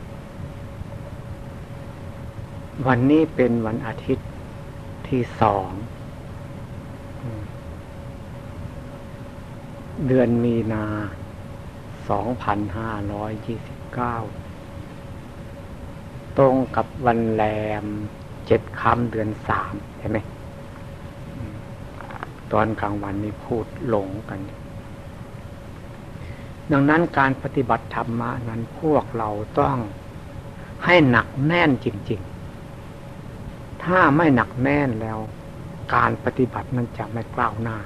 วันนี้เป็นวันอาทิตย์ที่สอง เดือนมีนาสองพันห้าร้อยยี่สิบเก้าตรงกับวันแรมเจ็ดค่ำเดือนสามเห็นไหม ตอนกลางวันนี่พูดหลงกัน ดังนั้นการปฏิบัติธรรมนั้นพวกเราต้องให้หนักแน่นจริง ๆ ถ้าไม่หนักแน่นแล้ว การปฏิบัตินั้นจะไม่กล้าวหน้า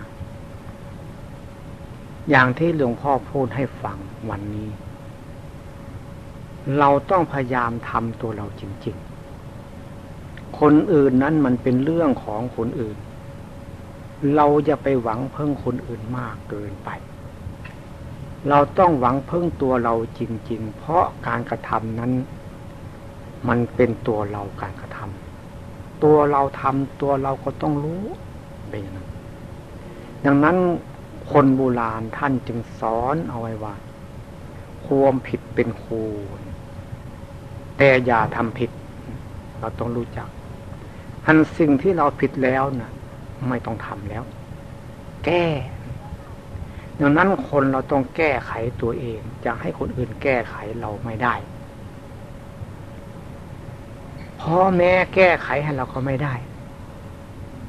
อย่างที่หลวงพ่อพูดให้ฟังวันนี้ เราต้องพยายามทำตัวเราจริง ๆ คนอื่นนั้นมันเป็นเรื่องของคนอื่น เราจะไปหวังเพิ่งคนอื่นมากเกินไป เราต้องหวังเพิ่งตัวเราจริง ๆ เพราะการกระทำนั้น มันเป็นตัวเราการกระทำตัวเราทำตัวเราก็ต้องรู้เป็นอย่างนั้นดังนั้น คนโบราณท่านจึงสอนเอาไว้ว่า ความผิดเป็นครูแต่อย่าทำผิด เราต้องรู้จักอันสิ่งที่เราผิดแล้วนะ่ะ ไม่ต้องทำแล้ว แก้ดังนั้นคนเราต้องแก้ไขตัวเอง จะให้คนอื่นแก้ไขเราไม่ได้พ่อแม่แก้ไขให้เราก็ไม่ได้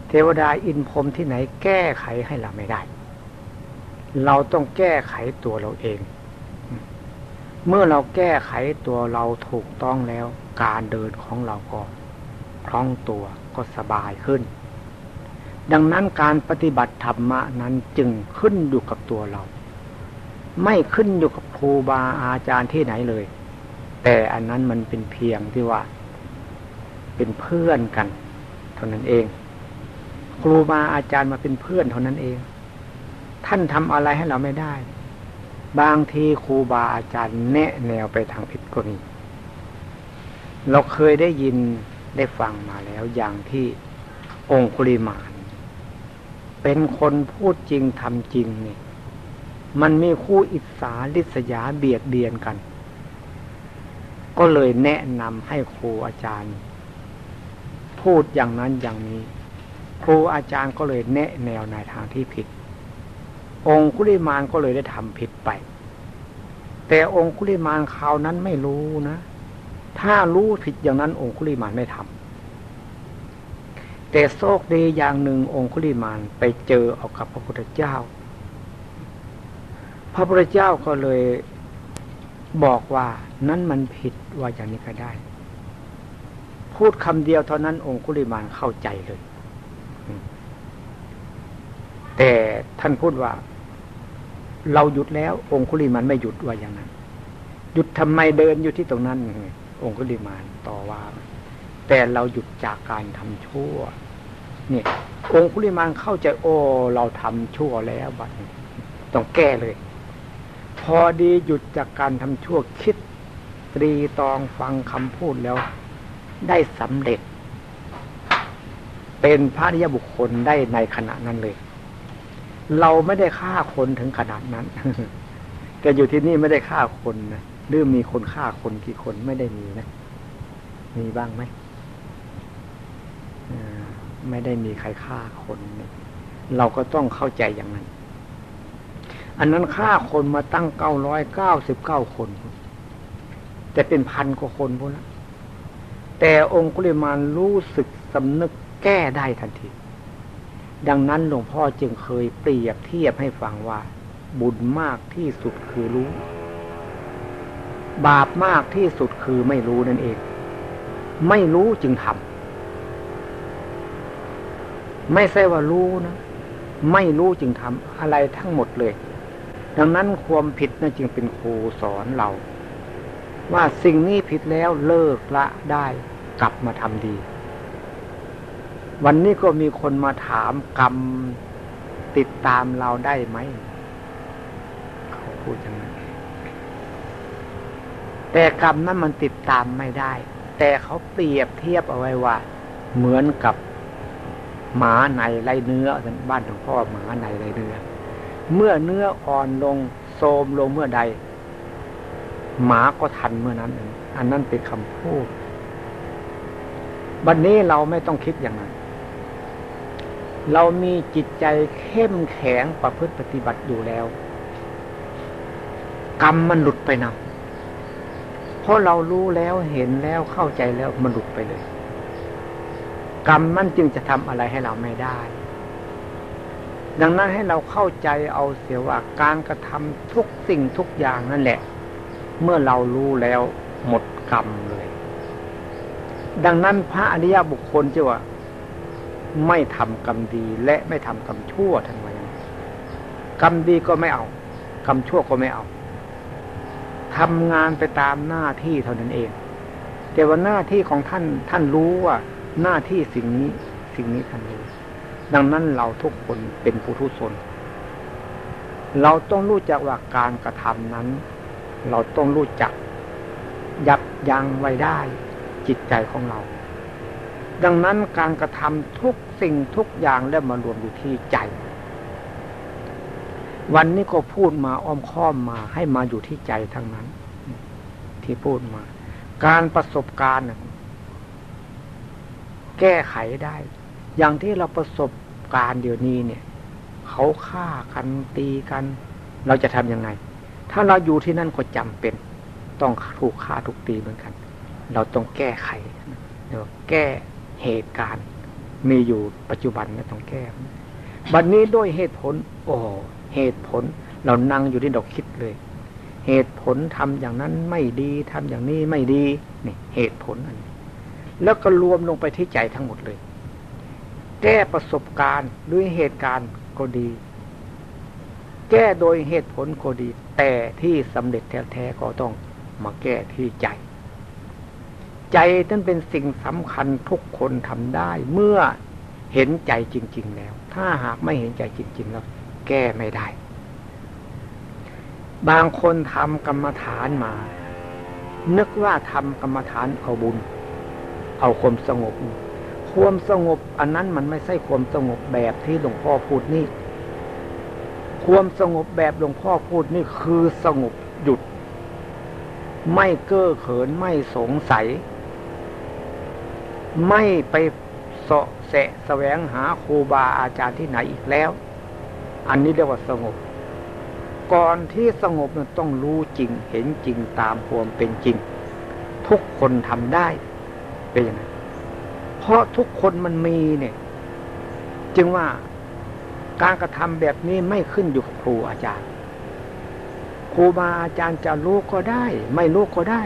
เทวดาอินพรมที่ไหนแก้ไขให้เราไม่ได้ เราต้องแก้ไขตัวเราเอง เมื่อเราแก้ไขตัวเราถูกต้องแล้ว การเดินของเราก็คล่องตัวก็สบายขึ้น ดังนั้นการปฏิบัติธรรมะนั้นจึงขึ้นอยู่กับตัวเรา ไม่ขึ้นอยู่กับครูบาอาจารย์ที่ไหนเลย แต่อันนั้นมันเป็นเพียงที่ว่า เป็นเพื่อนกัน เท่านั้นเอง ครูบาอาจารย์มาเป็นเพื่อนเท่านั้นเอง ท่านทำอะไรให้เราไม่ได้ บางทีครูบาอาจารย์แนะแนวไปทางผิดก็มีเราเคยได้ยินได้ฟังมาแล้วอย่างที่องคุลิมาน เป็นคนพูดจริงทำจริงนี่มันมีคู่อิสาลิษยาเบียดเบียนกัน ก็เลยแนะนำให้ครูอาจารย์ พูดอย่างนั้นอย่างนี้ ครูอาจารย์ก็เลยแนะแนวในทางที่ผิด องคุลิมานก็เลยได้ทำผิดไป แต่องคุลิมานคราวนั้นไม่รู้นะ ถ้ารู้ผิดอย่างนั้น องคุลิมานไม่ทำแต่โชคดีอย่างหนึ่งองคุลิมานไปเจอเอากับพระพุทธเจ้า พระพุทธเจ้าก็เลยบอกว่านั้นมันผิดว่าอย่างนี้ก็ได้ พูดคำเดียวเท่านั้นองคุลิมานเข้าใจเลย แต่ท่านพูดว่า เราหยุดแล้ว องคุลิมานไม่หยุดว่าอย่างนั้น หยุดทำไมเดินอยู่ที่ตรงนั้น องคุลิมานต่อว่า แต่เราหยุดจากการทำชั่ว เนี่ย องคุลิมานเข้าใจโอ้เราทำชั่วแล้วบัดต้องแก้เลย พอดีหยุดจากการทำชั่วคิดตรีตองฟังคำพูดแล้ว ได้สำเร็จ เป็นพระนิยบุคคลได้ในขณะนั้นเลย เราไม่ได้ฆ่าคนถึงขนาดนั้น แต่อยู่ที่นี่ไม่ได้ฆ่าคนนะหรือมีคนฆ่าคนกี่คนไม่ได้มีนะ มีบ้างไหมไม่ได้มีใครฆ่าคนเราก็ต้องเข้าใจอย่างนั้น อันนั้นฆ่าคนมาตั้งเก้าร้อยเก้าสิบเก้าคน แต่เป็นพันกว่าคนพวกนั้นแต่องคุลิมานรู้สึกสำนึกแก้ได้ทันที ดังนั้นหลวงพ่อจึงเคยเปรียบเทียบให้ฟังว่า บุญมากที่สุดคือรู้ บาปมากที่สุดคือไม่รู้นั่นเอง ไม่รู้จึงทำไม่ใช่ว่ารู้นะ ไม่รู้จึงทำอะไรทั้งหมดเลย ดังนั้นความผิดนั่นจึงเป็นครูสอนเรา ว่าสิ่งนี้ผิดแล้วเลิกละได้กลับมาทำดี วันนี้ก็มีคนมาถามกรรมติดตามเราได้ไหมเขาพูดอย่างนั้นแต่กรรมนั้นมันติดตามไม่ได้ แต่เขาเปรียบเทียบเอาไว้ว่า เหมือนกับหมาในไรเนื้อบ้านของพ่อหมาในไรเนื้อ เมื่อเนื้ออ่อนลงโทมลงเมื่อใด หมาก็ทันเมื่อนั้น อันนั้นเป็นคำพูดวันนี้เราไม่ต้องคิดอย่างนั้น เรามีจิตใจเข้มแข็งประพฤติปฏิบัติอยู่แล้ว กรรมมันหลุดไปนำเพราะเรารู้แล้วเห็นแล้วเข้าใจแล้วมันหลุดไปเลย กรรมมันจึงจะทำอะไรให้เราไม่ได้ ดังนั้นให้เราเข้าใจเอาเสียว่าการกระทำทุกสิ่งทุกอย่างนั่นแหละ เมื่อเรารู้แล้วหมดกรรมเลย ดังนั้นพระอริยบุคคลจะว่า ไม่ทำกรรมดีและไม่ทำกรรมชั่วทั้งวันกรรมดีก็ไม่เอา กรรมชั่วก็ไม่เอาทำงานไปตามหน้าที่เท่านั้นเอง แต่ว่าหน้าที่ของท่านท่านรู้ว่าหน้าที่สิ่งนี้สิ่งนี้ท่านรู้ดังนั้นเราทุกคนเป็นผู้ทุศนเราต้องรู้จักว่าการกระทำนั้น เราต้องรู้จัก ยับยั้งไว้ได้จิตใจของเรา ดังนั้นการกระทำทุก สิ่งทุกอย่างแล้มารวมอยู่ที่ใจ วันนี้ก็พูดมาอ้อมค้อมมาให้มาอยู่ที่ใจทั้งนั้น ที่พูดมา การประสบการณ์แก้ไขได้ อย่างที่เราประสบการณ์เดี๋ยวนี้เนี่ย เขาฆ่ากันตีกัน เราจะทำยังไง ถ้าเราอยู่ที่นั่นก็จำเป็น ต้องถูกฆ่าถูกตีเหมือนกัน เราต้องแก้ไขเดี๋ยวแก้เหตุการณ์ มีอยู่ปัจจุบันไม่ต้องแก้บัดนนี้ด้วยเหตุผล โอ้เหตุผล เรานั่งอยู่ที่ดอกคิดเลย เหตุผลทำอย่างนั้นไม่ดีทำอย่างนี้ไม่ดีนี่เหตุผลอันนี้แล้วก็รวมลงไปที่ใจทั้งหมดเลย แก้ประสบการณ์ด้วยเหตุการณ์ก็ดี แก้โดยเหตุผลก็ดี แต่ที่สำเร็จแท้ๆก็ต้องมาแก้ที่ใจ ใจนั้นเป็นสิ่งสำคัญทุกคนทำได้ เมื่อเห็นใจจริง ๆ แล้ว ถ้าหากไม่เห็นใจจริง ๆ แล้ว แก้ไม่ได้ บางคนทำกรรมฐานมา นึกว่าทำกรรมฐานเอาบุญ เอาความสงบ ความสงบ อันนั้นมันไม่ใช่ความสงบแบบที่หลวงพ่อพูดนี่ความสงบแบบหลวงพ่อพูดนี่คือสงบหยุด ไม่เก้อเขินไม่สงสัย ไม่ไปเสาะแสะแสวงหาครูบาอาจารย์ที่ไหนอีกแล้ว อันนี้เรียกว่าสงบ ก่อนที่สงบมันต้องรู้จริงเห็นจริงตามความเป็นจริง ทุกคนทำได้เป็นยังไงเพราะทุกคนมันมีเนี่ย จึงว่าการกระทำแบบนี้ไม่ขึ้นอยู่กับครูอาจารย์ ครูบาอาจารย์จะรู้ก็ได้ ไม่รู้ก็ได้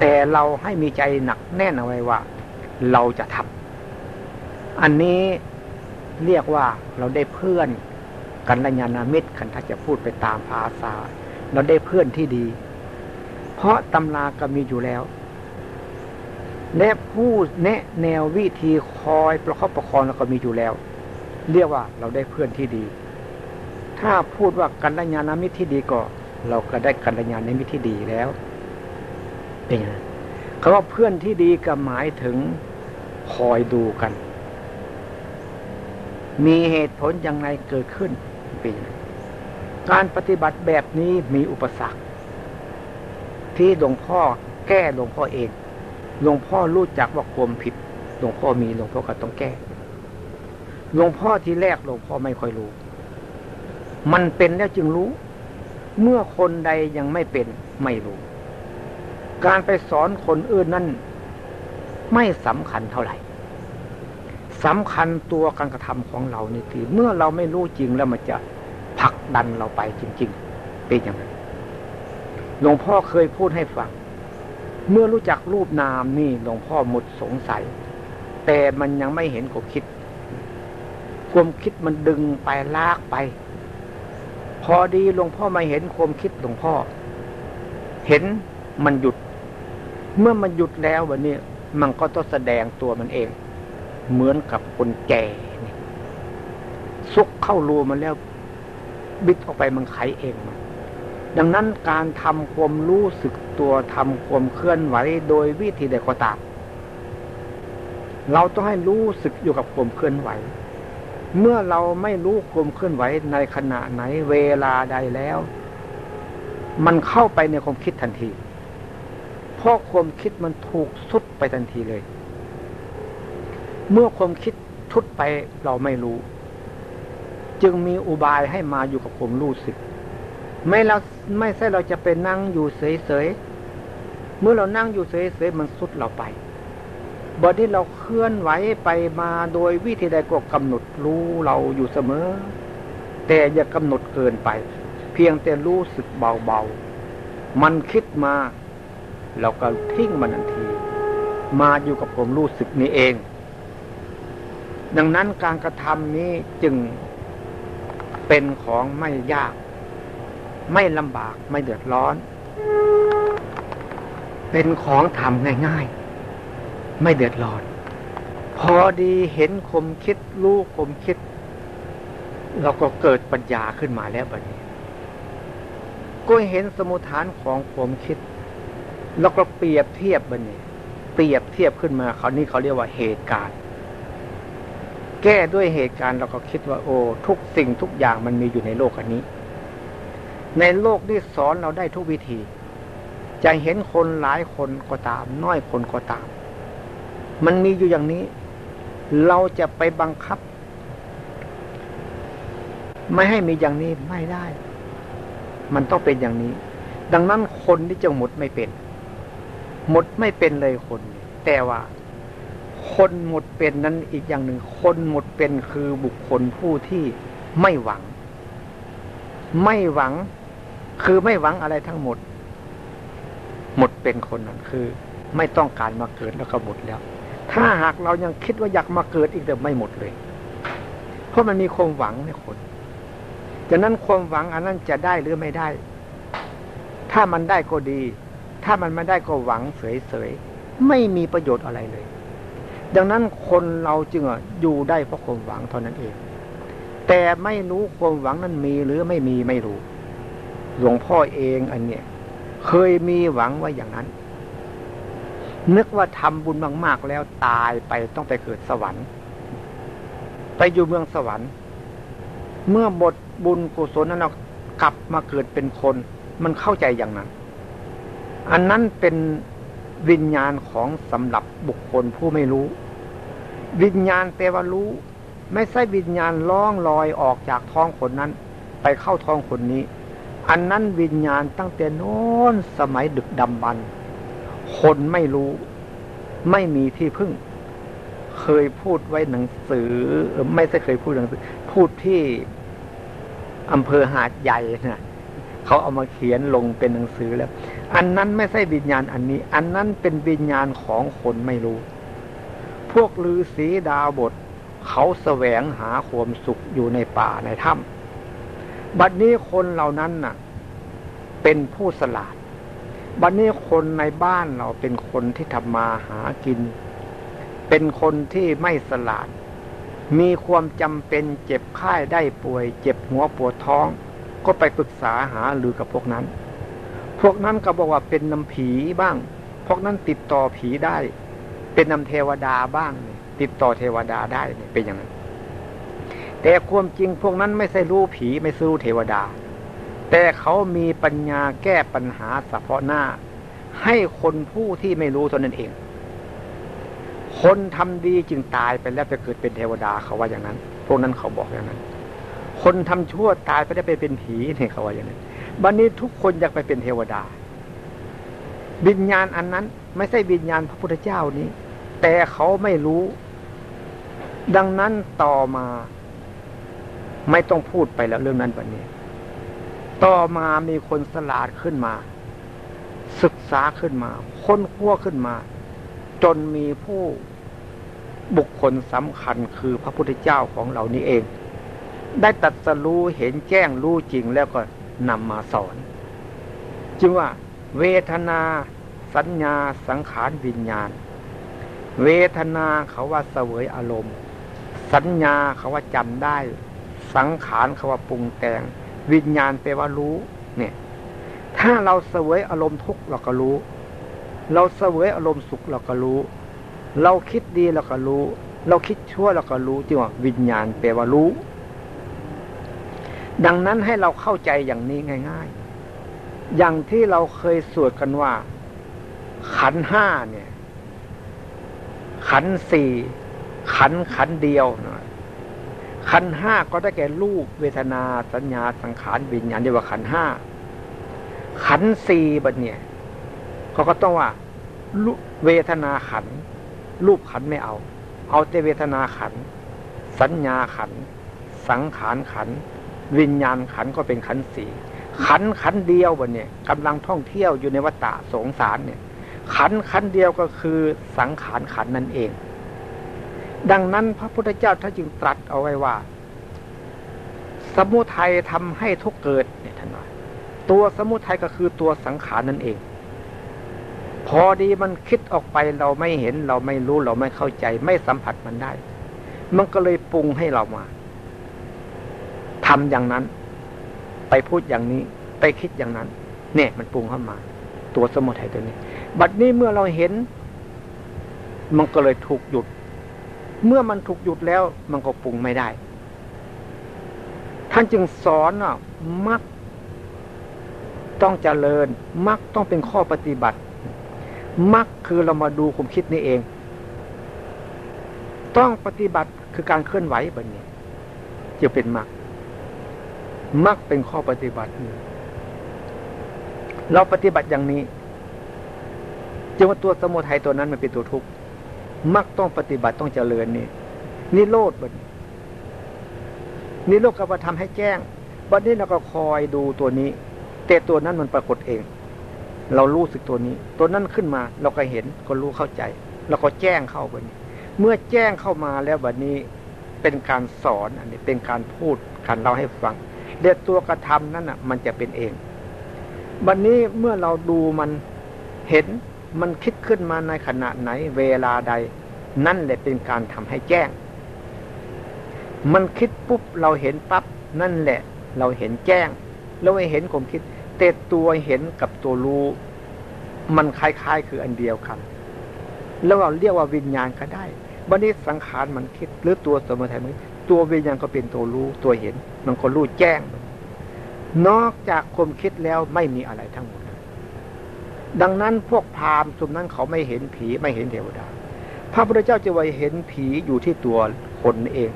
แต่เราให้มีใจหนักแน่นเอาไว้ว่า เราจะทำอันนี้เรียกว่าเราได้เพื่อนกันระยานามิตรคันถ้าจะพูดไปตามภาษา เราได้เพื่อนที่ดี เพราะตำราก็มีอยู่แล้วและผู้แนะแนววิธีคอยประคับประคองเราก็มีอยู่แล้ว เรียกว่าเราได้เพื่อนที่ดี ถ้าพูดว่ากัลยาณมิตรที่ดีก็ เราก็ได้กัลยาณมิตรที่ดีแล้ว เป็นไงคำว่าเพื่อนที่ดีก็หมายถึงคอยดูกัน มีเหตุผลอยังไงเกิดขึ้นเป็นการปฏิบัติแบบนี้มีอุปสรรค ที่หลวงพ่อแก้หลวงพ่อเองหลวงพ่อรู้จักว่าความผิดหลวงพ่อมีหลวงพ่อก็ต้องแก้หลวงพ่อที่แรกหลวงพ่อไม่ค่อยรู้ มันเป็นแล้วจึงรู้ เมื่อคนใดยังไม่เป็นไม่รู้ การไปสอนคนอื่นนั้นไม่สำคัญเท่าไหร่สำคัญตัวการกระทำของเรานี่คือเมื่อเราไม่รู้จริงแล้วมันจะผลักดันเราไปจริง ๆ เป็นอย่างนั้นหลวงพ่อเคยพูดให้ฟัง เมื่อรู้จักรูปนามนี่หลวงพ่อหมดสงสัย แต่มันยังไม่เห็นความคิด ความคิดมันดึงไปลากไป พอดีหลวงพ่อมาเห็นความคิดหลวงพ่อ เห็นมันหยุด เมื่อมันหยุดแล้ววันนี้มันก็ต้องแสดงตัวมันเอง เหมือนกับคนแก่ซุกเข้ารูมันแล้ว บิดออกไปมันไขเองมันดังนั้นการทำความรู้สึกตัวทำความเคลื่อนไหวโดยวิธีใดก็ตามเราต้องให้รู้สึกอยู่กับความเคลื่อนไหว เมื่อเราไม่รู้ความเคลื่อนไหวในขณะไหนเวลาใดแล้ว มันเข้าไปในความคิดทันที ราะความคิดมันถูกสุดไปทันทีเลย เมื่อความคิดทุดไปเราไม่รู้ จึงมีอุบายให้มาอยู่กับความรู้สึก ไม่เราไม่ใช่เราจะไปนั่งอยู่เฉยๆเมื่อเรานั่งอยู่เฉยๆมันสุดเราไปบอดี้เราเคลื่อนไหวไปมาโดยวิธีใดก็กำหนดรู้เราอยู่เสมอ แต่อย่ากำหนดเกินไป เพียงแต่รู้สึกเบาๆ มันคิดมา เราก็ทิ้งมันทันที มาอยู่กับผมรู้สึกนี้เอง ดังนั้นการกระทำนี้จึงเป็นของไม่ยาก ไม่ลำบากไม่เดือดร้อน เป็นของทำง่ายๆ ไม่เดือดร้อน พอดีเห็นคมคิดรู้คมคิด เราก็เกิดปัญญาขึ้นมาแล้วบัดนี้ ก็เห็นสมุทฐานของผมคิด แล้วก็เปรียบเทียบบัดนี้เปรียบเทียบขึ้นมาเขานี่เขาเรียกว่าเหตุการณ์ แก้ด้วยเหตุการณ์เราก็คิดว่า โอ้ทุกสิ่งทุกอย่างมันมีอยู่ในโลกอันนี้ ในโลกนี้สอนเราได้ทุกวิธี จะเห็นคนหลายคนก็ตาม น้อยคนก็ตาม มันมีอยู่อย่างนี้ เราจะไปบังคับ ไม่ให้มีอย่างนี้ไม่ได้ มันต้องเป็นอย่างนี้ ดังนั้นคนที่จะหมดไม่เป็น หมดไม่เป็นเลยคน แต่ว่า คนหมดเป็นนั้นอีกอย่างหนึ่ง คนหมดเป็นคือบุคคลผู้ที่ไม่หวัง ไม่หวัง คือไม่หวังอะไรทั้งหมด หมดเป็นคนนั้นคือ ไม่ต้องการมาเกิดแล้วก็หมดแล้ว ถ้าหากเรายังคิดว่าอยากมาเกิดอีกแต่ไม่หมดเลย เพราะมันมีความหวังในคนจากนั้นความหวังอันนั้นจะได้หรือไม่ได้ ถ้ามันได้ก็ดี ถ้ามันไม่ได้ก็หวังเสยๆไม่มีประโยชน์อะไรเลย ดังนั้นคนเราจึงอยู่ได้เพราะความหวังเท่านั้นเอง แต่ไม่รู้ความหวังนั้นมีหรือไม่มีไม่รู้หลวงพ่อเองอันเนี้ยเคยมีหวังว่าอย่างนั้น นึกว่าทำบุญมากๆแล้วตายไปต้องไปเกิดสวรรค์ ไปอยู่เมืองสวรรค์ เมื่อบทบุญกุศลนั้นเรากลับมาเกิดเป็นคน มันเข้าใจอย่างนั้น อันนั้นเป็นวิญญาณของสำหรับบุคคลผู้ไม่รู้ วิญญาณแปลว่ารู้ ไม่ใช่วิญญาณล่องลอยออกจากท้องคนนั้น ไปเข้าท้องคนนี้ อันนั้นวิญญาณตั้งแต่โน้นสมัยดึกดำบรรคนไม่รู้ ไม่มีที่พึ่ง เคยพูดไว้หนังสือ ไม่ใช่เคยพูดหนังสือ พูดที่อำเภอหาดใหญ่นะเขาเอามาเขียนลงเป็นหนังสือแล้ว อันนั้นไม่ใช่วิญญาณอันนี้ อันนั้นเป็นวิญญาณของคนไม่รู้ พวกฤาษีดาวบท เขาแสวงหาความสุขอยู่ในป่าในถ้ำบัดนี้คนเหล่านั้นน่ะ เป็นผู้สลาด บัดนี้คนในบ้านเราเป็นคนที่ทำมาหากิน เป็นคนที่ไม่สลาด มีความจำเป็นเจ็บไข้ได้ป่วย เจ็บหัวปวดท้อง ก็ไปปรึกษาหาหรือกับพวกนั้น วกนั้นก็บอกว่าเป็นน้ำผีบ้าง พวกนั้นติดต่อผีได้ เป็นนำเทวดาบ้าง ติดต่อเทวดาได้เป็นอย่างนั้น แต่ความจริงพวกนั้นไม่ใช่รู้ผีไม่ใช่รู้เทวดา แต่เขามีปัญญาแก้ปัญหาเฉพาะหน้า ให้คนผู้ที่ไม่รู้ตนนั้นเอง คนทำดีจึงตายไปแล้วไปเกิดเป็นเทวดาเขาว่าอย่างนั้น พวกนั้นเขาบอกอย่างนั้น คนทำชั่วตายไปได้ไปเป็นผีเนี่ยเขาว่าอย่างนั้น บัดนนี้ทุกคนอยากไปเป็นเทวดา วิญญาณอันนั้นไม่ใช่วิญญาณพระพุทธเจ้านี้ แต่เขาไม่รู้ ดังนั้นต่อมา ไม่ต้องพูดไปแล้วเรื่องนั้นวันนี้ ต่อมามีคนสลาดขึ้นมา ศึกษาขึ้นมา ค้นคว้าขึ้นมา จนมีผู้บุคคลสำคัญคือพระพุทธเจ้าของเรานี้เอง ได้ตัดสรู้เห็นแจ้งรู้จริงแล้วก็ นำมาสอน จึงว่า เวทนา สัญญาสังขารวิญญาณ เวทนาเขาว่าเสวยอารมณ์ สัญญาเขาว่าจำได้ สังขารเขาว่าปรุงแต่ง วิญญาณแปลว่ารู้ เนี่ย ถ้าเราเสวยอารมณ์ทุกข์เราก็รู้ เราเสวยอารมณ์สุขเราก็รู้ เราคิดดีเราก็รู้ เราคิดชั่วเราก็รู้จึงว่าวิญญาณแปลว่ารู้ ดังนั้นให้เราเข้าใจอย่างนี้ง่าย ๆ อย่างที่เราเคยสวดกันว่า ขันห้าเนี่ย ขันสี่ขันขันเดียวนะขันห้าก็ได้แก่รูปเวทนาสัญญาสังขารวิญญาณเรียกว่าขันห้าขันสีบัดเนี่ยเขาก็ต้องว่าเวทนาขัน รูปขันไม่เอา เอาแต่เวทนาขัน สัญญาขัน สังขารขัน วิญญาณขันก็เป็นขันสีขันขันเดียวบัดเนี่ยกำลังท่องเที่ยวอยู่ในวัฏฏะสงสารเนี่ย ขันขันเดียวก็คือสังขารขันนั่นเอง ดังนั้นพระพุทธเจ้าท่านจึงตรัสเอาไว้ว่า สมุทัยทำให้ทุกเกิดเนี่ยท่านว่าตัวสมุทัยก็คือตัวสังขารนั่นเอง พอดีมันคิดออกไปเราไม่เห็นเราไม่รู้เราไม่เข้าใจ ไม่สัมผัสมันได้ มันก็เลยปรุงให้เรามา ทำอย่างนั้น ไปพูดอย่างนี้ ไปคิดอย่างนั้น เนี่ย มันปรุงเข้ามา ตัวสมุทัยตัวนี้ บัดนี้เมื่อเราเห็น มันก็เลยถูกหยุด เมื่อมันถูกหยุดแล้ว มันก็ปรุงไม่ได้ ท่านจึงสอนอะมักต้องเจริญมักต้องเป็นข้อปฏิบัติมักคือเรามาดูความคิดนี่เอง ต้องปฏิบัติคือการเคลื่อนไหวแบบนี้จะเป็นมัก มักเป็นข้อปฏิบัติ เราปฏิบัติอย่างนี้จึงว่าตัวสมุทัยตัวนั้นมันเป็นตัวทุกข์มักต้องปฏิบัติต้องเจริญนี่นี่โลดบัดนี่โลกกรรมทำให้แจ้งบัดนี้เราก็คอยดูตัวนี้ แต่ตัวนั้นมันปรากฏเอง เรารู้สึกตัวนี้ ตัวนั้นขึ้นมา เราก็เห็นก็รู้เข้าใจเราก็แจ้งเข้าไปนี้ เมื่อแจ้งเข้ามาแล้วแบบนี้เป็นการสอนอันนี้เป็นการพูดการเล่าให้ฟัง เดี๋ยวตัวกระทำนั้นอะ มันจะเป็นเอง บัดนนี้เมื่อเราดูมันเห็นมันคิดขึ้นมาในขณะไหน เวลาใด นั่นแหละเป็นการทำให้แจ้ง มันคิดปุ๊บเราเห็นปั๊บนั่นแหละ เราเห็นแจ้งเราไม่เห็นความคิด แต่ตัวเห็นกับตัวรู้มันคล้ายๆ คืออันเดียวกันแล้วเราเรียกว่าวิญญาณก็ได้บันนี้สังขารมันคิดหรือตัวสมุทัยมัน ตัววิญญาณก็เป็นตัวรู้ตัวเห็น มันก็รู้แจ้ง นอกจากความคิดแล้วไม่มีอะไรทั้งหมด ดังนั้นพวกพราหมณ์สุมนั้นเขาไม่เห็นผีไม่เห็นเทวดา พระพุทธเจ้าจะไว้เห็นผีอยู่ที่ตัวคนเอง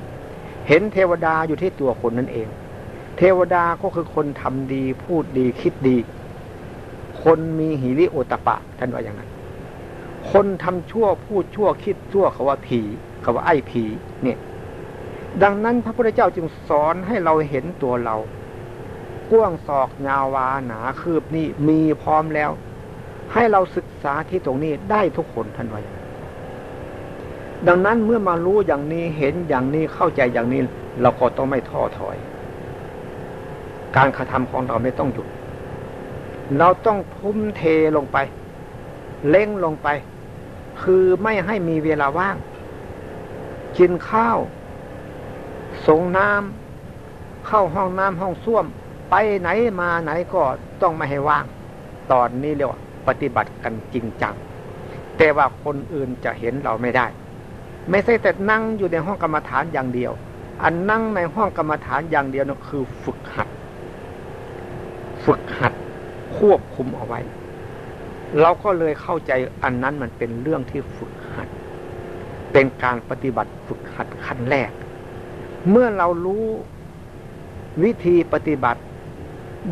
เห็นเทวดาอยู่ที่ตัวคนนั่นเอง เทวดาก็คือคนทำดีพูดดีคิดดี คนมีหิริโอตปะท่านว่าอย่างนั้นคนทำชั่วพูดชั่วคิดชั่วเขาว่าผีเขาว่าไอ้ผีเนี่ย ดังนั้นพระพุทธเจ้าจึงสอนให้เราเห็นตัวเรากว้างศอกยาวาหนาคืบนี่มีพร้อมแล้ว ให้เราศึกษาที่ตรงนี้ได้ทุกคนท่านว่าดังนั้นเมื่อมารู้อย่างนี้เห็นอย่างนี้เข้าใจอย่างนี้ เราก็ต้องไม่ท้อถอย การกระทำของเราไม่ต้องหยุด เราต้องทุ่มเทลงไป เล่งลงไป คือไม่ให้มีเวลาว่าง กินข้าว ส่งน้ำเข้าห้องน้ำห้องส้วม ไปไหนมาไหนก็ต้องไม่ให้ว่าง ตอนนี้เรียกว่าปฏิบัติกันจริงจัง แต่ว่าคนอื่นจะเห็นเราไม่ได้ ไม่ใช่แต่นั่งอยู่ในห้องกรรมฐานอย่างเดียว อันนั่งในห้องกรรมฐานอย่างเดียวนั่นคือฝึกหัด ฝึกหัดควบคุมเอาไว้ เราก็เลยเข้าใจอันนั้นมันเป็นเรื่องที่ฝึกหัด เป็นการปฏิบัติฝึกหัดขั้นแรก เมื่อเรารู้วิธีปฏิบัติ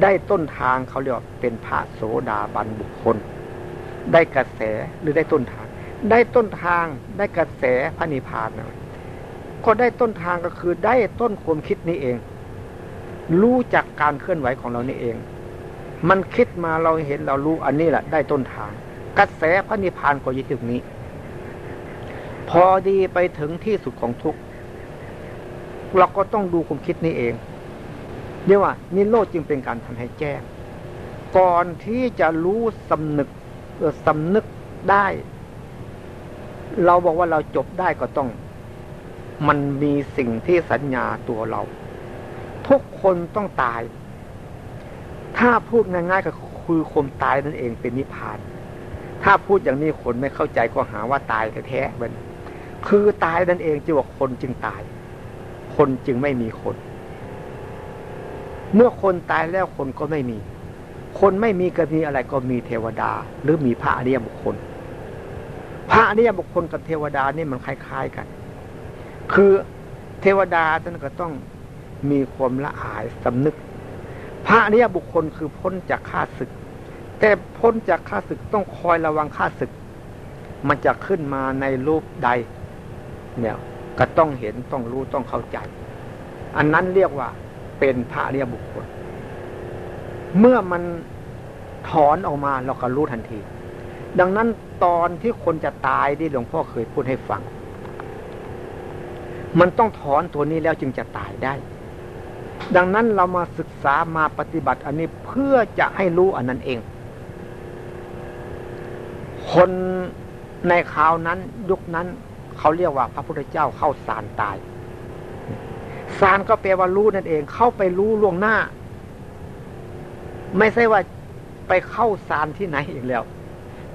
ได้ต้นทางเขาเรียกเป็นพระโสดาบันบุคคล ได้กระแสหรือได้ต้นทาง ได้ต้นทางได้กระแสพระนิพพานนะก็ได้ต้นทางก็คือได้ต้นความคิดนี้เอง รู้จักการเคลื่อนไหวของเรานี่เอง มันคิดมาเราเห็นเรารู้อันนี้แหละได้ต้นทาง กระแสพระนิพพานก็อยู่ตรงนี้ พอดีไปถึงที่สุดของทุก เราก็ต้องดูความคิดนี้เองเรียกว่า นิโรธจึงเป็นการทำให้แจ้ง ก่อนที่จะรู้สำนึกเออสำนึกได้ เราบอกว่าเราจบได้ก็ต้อง มันมีสิ่งที่สัญญาตัวเรา ทุกคนต้องตาย ถ้าพูดง่ายๆก็คือคมตายนั่นเองเป็นนิพพาน ถ้าพูดอย่างนี้คนไม่เข้าใจก็หาว่าตายแท้ๆมันคือตายนั่นเองจึงว่าคนจึงตาย คนจึงไม่มีคน เมื่อคนตายแล้วคนก็ไม่มี คนไม่มีก็มีอะไรก็มีเทวดา หรือมีพระอริยบุคคล พระอริยบุคคลกับเทวดานี่มันคล้ายๆกัน คือเทวดาท่านก็ต้องมีความละอายสำนึก พระอริยบุคคลคือพ้นจากข้าศึก แต่พ้นจากข้าศึกต้องคอยระวังข้าศึก มันจะขึ้นมาในรูปใดเนี่ย ก็ต้องเห็นต้องรู้ต้องเข้าใจ อันนั้นเรียกว่าเป็นพระเรียบุคคล เมื่อมันถอนออกมาเราก็รู้ทันที ดังนั้นตอนที่คนจะตายที่หลวงพ่อเคยพูดให้ฟัง มันต้องถอนตัวนี้แล้วจึงจะตายได้ ดังนั้นเรามาศึกษามาปฏิบัติ อันนี้เพื่อจะให้รู้อันนั้นเอง คนในคราวนั้นยุคนั้น เขาเรียกว่าพระพุทธเจ้าเข้าสารตายสารก็แปลว่ารู้นั่นเอง เข้าไปรู้ล่วงหน้า ไม่ใช่ว่าไปเข้าสารที่ไหนอีกแล้ว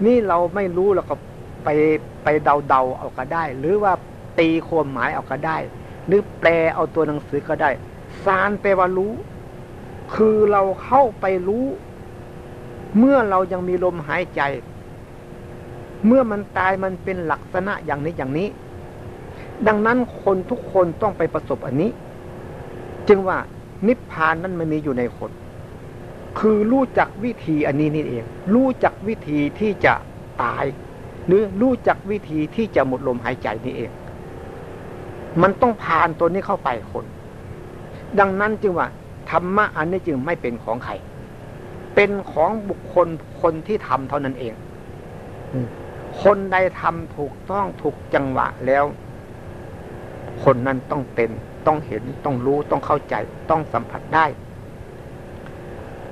นี่เราไม่รู้เราก็ไปไปเดาเดาเอาก็ได้ หรือว่าตีความหมายเอาก็ได้ หรือแปลเอาตัวหนังสือก็ได้สารแปลว่ารู้ คือเราเข้าไปรู้ เมื่อเรายังมีลมหายใจ เมื่อมันตายมันเป็นลักษณะอย่างนี้อย่างนี้ ดังนั้นคนทุกคนต้องไปประสบอันนี้ จึงว่านิพพานนั้นมันมีอยู่ในคน คือรู้จักวิธีอันนี้นี่เอง รู้จักวิธีที่จะตาย หรือรู้จักวิธีที่จะหมดลมหายใจนี่เอง มันต้องผ่านตัวนี้เข้าไปคน ดังนั้นจึงว่าธรรมะอันนี้จึงไม่เป็นของใคร เป็นของบุคคลคนที่ทำเท่านั้นเอง คนใดทำถูกต้องถูกจังหวะแล้ว คนนั้นต้องเป็นต้องเห็นต้องรู้ต้องเข้าใจต้องสัมผัสได้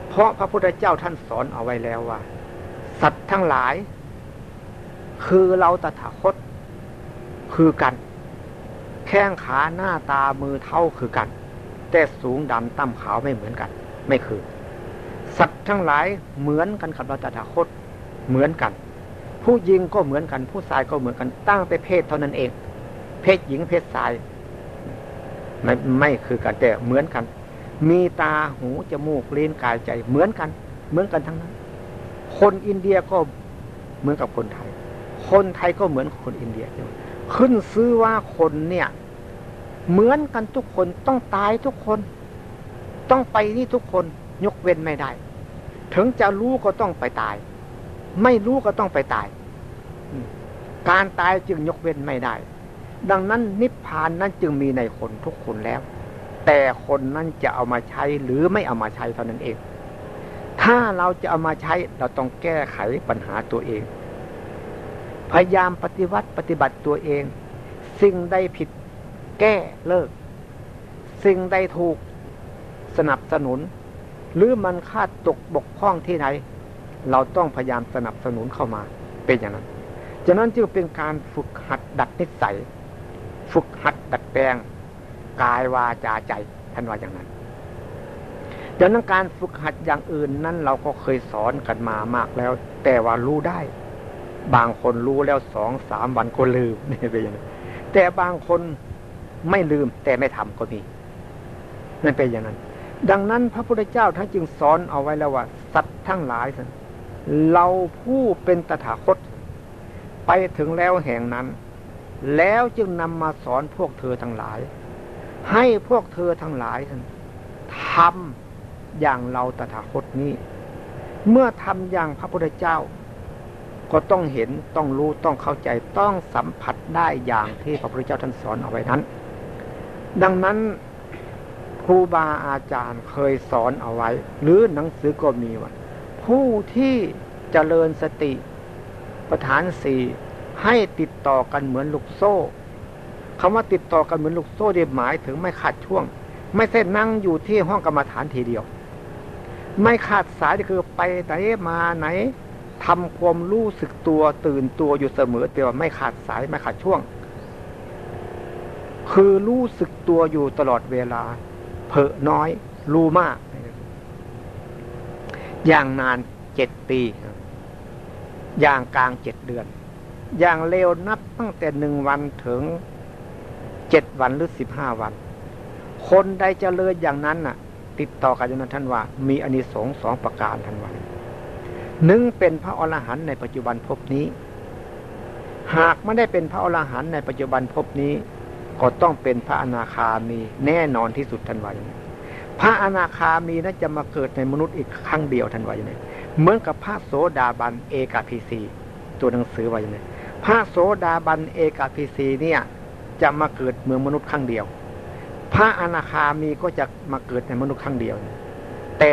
เพราะพระพุทธเจ้าท่านสอนเอาไว้แล้วว่า สัตว์ทั้งหลาย คือเราตถาคต คือกัน แข้งขาหน้าตามือเท่าคือกัน แต่สูงดำต่ำขาวไม่เหมือนกัน ไม่คือ สัตว์ทั้งหลายเหมือนกันกับเราตถาคตเหมือนกัน ผู้หญิงก็เหมือนกัน ผู้ชายก็เหมือนกันตั้งแต่เพศเท่านั้นเอง เพศหญิงเพศชายไม่ไม่คือกันแต่เหมือนกัน มีตาหูจมูกลิ้นกายใจ เหมือนกัน เหมือนกันทั้งนั้น คนอินเดียก็เหมือนกับคนไทย คนไทยก็เหมือนคนอินเดียขึ้นซื้อว่าคนเนี่ย เหมือนกันทุกคนต้องตายทุกคน ต้องไปนี่ทุกคนยกเว้นไม่ได้ ถึงจะรู้ก็ต้องไปตาย ไม่รู้ก็ต้องไปตาย การตายจึงยกเว้นไม่ได้ ดังนั้นนิพพานนั้นจึงมีในคนทุกคนแล้ว แต่คนนั้นจะเอามาใช้หรือไม่เอามาใช้เท่านั้นเอง ถ้าเราจะเอามาใช้เราต้องแก้ไขปัญหาตัวเอง พยายามปฏิวัติปฏิบัติตัวเอง สิ่งใดผิดแก้เลิก สิ่งใดถูกสนับสนุน หรือมันคาดตกบกพร่องที่ไหน เราต้องพยายามสนับสนุนเข้ามาเป็นอย่างนั้นฉะนั้นจึงเป็นการฝึกหัดดัดนิสัย ฝึกหัดดัดแปลง กายวาจาใจท่านว่าอย่างนั้นดังนั้นการฝึกหัดอย่างอื่นนั้นเราก็เคยสอนกันมามากแล้ว แต่ว่ารู้ได้ บางคนรู้แล้วสองสามวันก็ลืมนี่เป็นอย่างนั้นแต่บางคนไม่ลืมแต่ไม่ทำก็มีนั่นเป็นอย่างนั้น ดังนั้นพระพุทธเจ้าท่านจึงสอนเอาไว้แล้วว่า สัตว์ทั้งหลาย เราผู้เป็นตถาคต ไปถึงแล้วแห่งนั้น แล้วจึงนำมาสอนพวกเธอทั้งหลาย ให้พวกเธอทั้งหลายทำอย่างเราตถาคตนี้ เมื่อทำอย่างพระพุทธเจ้า ก็ต้องเห็นต้องรู้ต้องเข้าใจต้องสัมผัสได้อย่างที่พระพุทธเจ้าท่านสอนเอาไว้นั้น ดังนั้นครูบาอาจารย์เคยสอนเอาไว้ หรือหนังสือก็มีว่า ผู้ที่เจริญสติประธานสี่ให้ติดต่อกันเหมือนลูกโซ่คำว่าติดต่อกันเหมือนลูกโซ่เดียหมายถึงไม่ขาดช่วง ไม่ใช่นั่งอยู่ที่ห้องกรรมฐานทีเดียว ไม่ขาดสายคือไปไหนมาไหนทำความรู้สึกตัวตื่นตัวอยู่เสมอแต่ว่าไม่ขาดสายไม่ขาดช่วง คือรู้สึกตัวอยู่ตลอดเวลาเพอน้อย รู้มาก อย่างนานเจ็ดปี อย่างกลางเจ็ดเดือน อย่างเร็วนับตั้งแต่หนึ่งวันถึงเจ็ดวันหรือสิบห้าวัน คนใดเจริญอย่างนั้นน่ะ ติดต่อกันอย่างนั้นท่านว่า มีอนิสงส์สองประการท่านว่าหนึ่งเป็นพระอรหันต์ในปัจจุบันภพนี้ หากไม่ได้เป็นพระอรหันต์ในปัจจุบันภพนี้ ก็ต้องเป็นพระอนาคามีแน่นอนที่สุดท่านว่าอย่างนี้ พระอนาคามีนั้นจะมาเกิดในมนุษย์อีกครั้งเดียวท่านว่าอย่างนี้เหมือนกับพระโสดาบันเอกพีชีตัวหนังสือไว้ยังไงพระโสดาบันเอกพีชีเนี่ย จะมาเกิดเมืองมนุษย์ครั้งเดียว พระอนาคามีก็จะมาเกิดในมนุษย์ครั้งเดียว แต่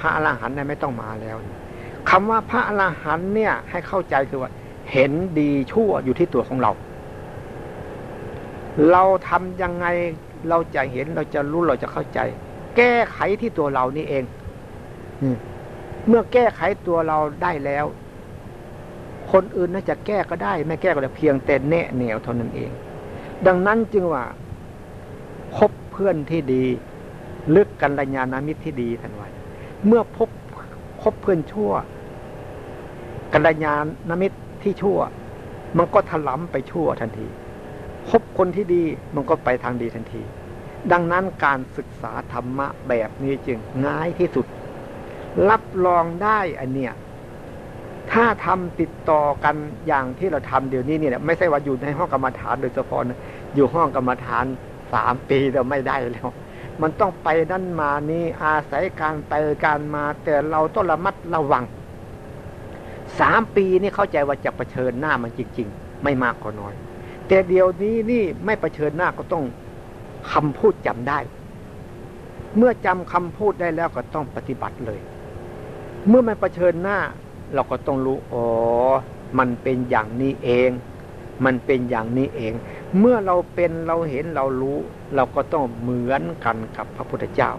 พระอรหันต์ไม่ต้องมาแล้วคำว่าพระอรหันต์เนี่ย ให้เข้าใจคือว่า เห็นดีชั่วอยู่ที่ตัวของเรา เราทำยังไงเราจะเห็นเราจะรู้เราจะเข้าใจ แก้ไขที่ตัวเรานี่เองเมื่อแก้ไขตัวเราได้แล้ว คนอื่นน่าจะแก้ก็ได้ ไม่แก้ก็ได้เพียงแต่แน่แนวเท่านั้นเองดังนั้นจึงว่าพบเพื่อนที่ดีลึกกันระยานามิตรที่ดีทันไว้เมื่อพบพบเพื่อนชั่ว กัลยาณมิตรที่ชั่ว มันก็ถลำไปชั่วทันทีพบคนที่ดีมันก็ไปทางดีทันที ดังนั้นการศึกษาธรรมะแบบนี้จึงง่ายที่สุด รับรองได้อันเนี้ยถ้าทำติดต่อกันอย่างที่เราทำเดี๋ยวนี้เนี่ยไม่ใช่ว่าอยู่ในห้องกรรมฐานโดยเฉพาะนะอยู่ห้องกรรมฐานสามปีเราไม่ได้แล้ว มันต้องไปนั่นมานี่อาศัยการไปการมา แต่เราต้องระมัดระวังสามปีนี่เข้าใจว่าจะะเผชิญหน้ามันจริง ๆ ไม่มากก็น้อย แต่เดี๋ยวนี้นี่ไม่เผชิญหน้าก็ต้อง คำพูดจำได้ เมื่อจำคำพูดได้แล้วก็ต้องปฏิบัติเลย เมื่อมันเผชิญหน้า เราก็ต้องรู้อ๋อมันเป็นอย่างนี้เอง มันเป็นอย่างนี้เอง เมื่อเราเป็นเราเห็นเรารู้ เราก็ต้องเหมือนกันกับพระพุทธเจ้า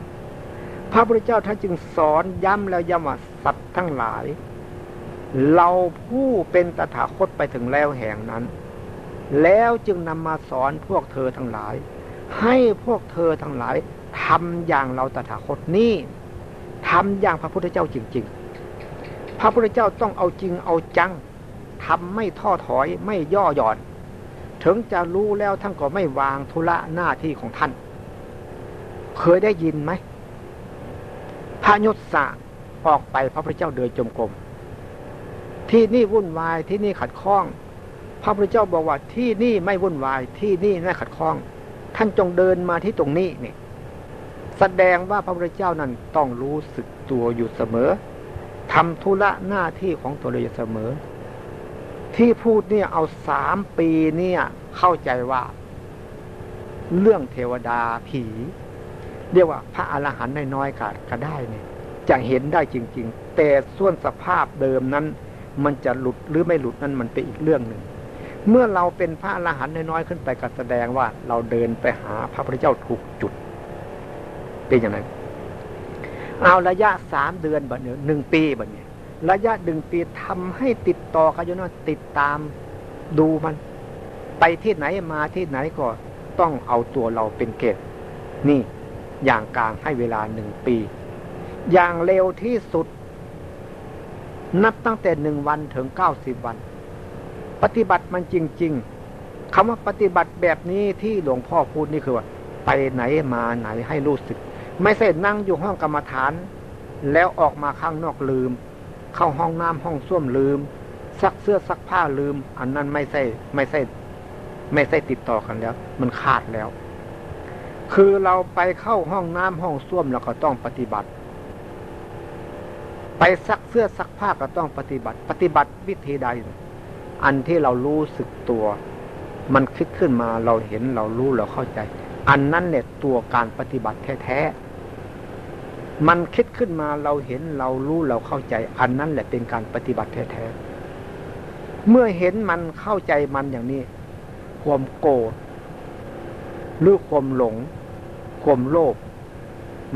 พระพุทธเจ้าท่านจึงสอนย้ำแล้วย้ำว่าสัตว์ทั้งหลาย เราผู้เป็นตถาคตไปถึงแล้วแห่งนั้น แล้วจึงนำมาสอนพวกเธอทั้งหลาย ให้พวกเธอทั้งหลายทำอย่างเราตถาคตนี่ทำอย่างพระพุทธเจ้าจริง ๆ พระพุทธเจ้าต้องเอาจริงเอาจังทำไม่ท้อถอยไม่ย่อหย่อน ถึงจะรู้แล้วท่านก็ไม่วางธุระหน้าที่ของท่าน เคยได้ยินไหมพระยศสะออกไปพระพุทธเจ้าเดินจมกรมที่นี่วุ่นวายที่นี่ขัดข้อง พระพุทธเจ้าบอกว่าที่นี่ไม่วุ่นวายที่นี่ไม่ขัดข้อง ท่านจงเดินมาที่ตรงนี้นี่แสดงว่าพระพุทธเจ้านั้นต้องรู้สึกตัวอยู่เสมอทำธุระหน้าที่ของตัวเลยเสมอ ที่พูดเนี่ยเอาสามปีเนี่ยเข้าใจว่า เรื่องเทวดาผี เรียกว่าพระอรหันต์น้อยๆก็ก็ได้เนี่ยจะเห็นได้จริง ๆ แต่ส่วนสภาพเดิมนั้น มันจะหลุดหรือไม่หลุดนั้นมันเป็นอีกเรื่องหนึ่ง เมื่อเราเป็นพระอรหันต์น้อยๆขึ้นไปก็แสดงว่าเราเดินไปหาพระพุทธเจ้าถูกจุด เป็นอย่างไรเอาระยะสามเดือนแบบนี้หนึ่งปีแบบนี้ระยะดึงปีทำให้ติดต่อกันอยู่นะติดตามดูมัน ไปที่ไหนมาที่ไหนก็ต้องเอาตัวเราเป็นเกณฑ์นี่อย่างกลางให้เวลาหนึ่งปี อย่างเร็วที่สุด นับตั้งแต่หนึ่งวันถึงเก้าสิบวัน ปฏิบัติมันจริง ๆคำว่าปฏิบัติแบบนี้ที่หลวงพ่อพูดนี่คือว่า ไปไหนมาไหนให้รู้สึก ไม่ใช่นั่งอยู่ห้องกรรมฐาน แล้วออกมาข้างนอกลืม เข้าห้องน้ำห้องส้วมลืม ซักเสื้อซักผ้าลืม อันนั้นไม่ใช่ไม่ใช่ไม่ใช่ติดต่อกันแล้ว มันขาดแล้ว คือเราไปเข้าห้องน้ำห้องส้วมเราก็ต้องปฏิบัติไปซักเสื้อซักผ้าก็ต้องปฏิบัติ ปฏิบัติวิธีใด อันที่เรารู้สึกตัว มันคิดขึ้นมาเราเห็นเรารู้เราเข้าใจ อันนั้นเนี่ยตัวการปฏิบัติแท้ๆมันคิดขึ้นมาเราเห็นเรารู้เราเข้าใจ อันนั้นแหละเป็นการปฏิบัติแท้ๆเมื่อเห็นมันเข้าใจมันอย่างนี้ ความโกรธหรือความหลง ความโลภ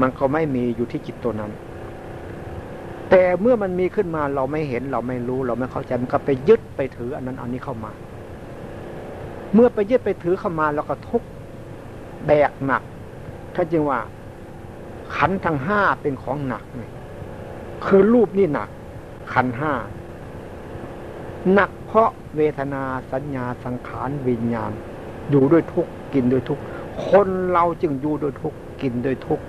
มันก็ไม่มีอยู่ที่จิตตัวนั้น แต่เมื่อมันมีขึ้นมาเราไม่เห็นเราไม่รู้เราไม่เข้าใจมันก็ไปยึดไปถือ อันนั้นอันนี้เข้ามา เมื่อไปยึดไปถือเข้ามาเราก็ทุกแบกหนักถ้าจึงว่า ขันทั้งห้าเป็นของหนักเลยคือรูปนี่หนัก ขันห้าหนักเพราะเวทนาสัญญาสังขารวิญญาณ อยู่ด้วยทุกกินด้วยทุกคนเราจึงอยู่ด้วยทุกกินด้วยทุก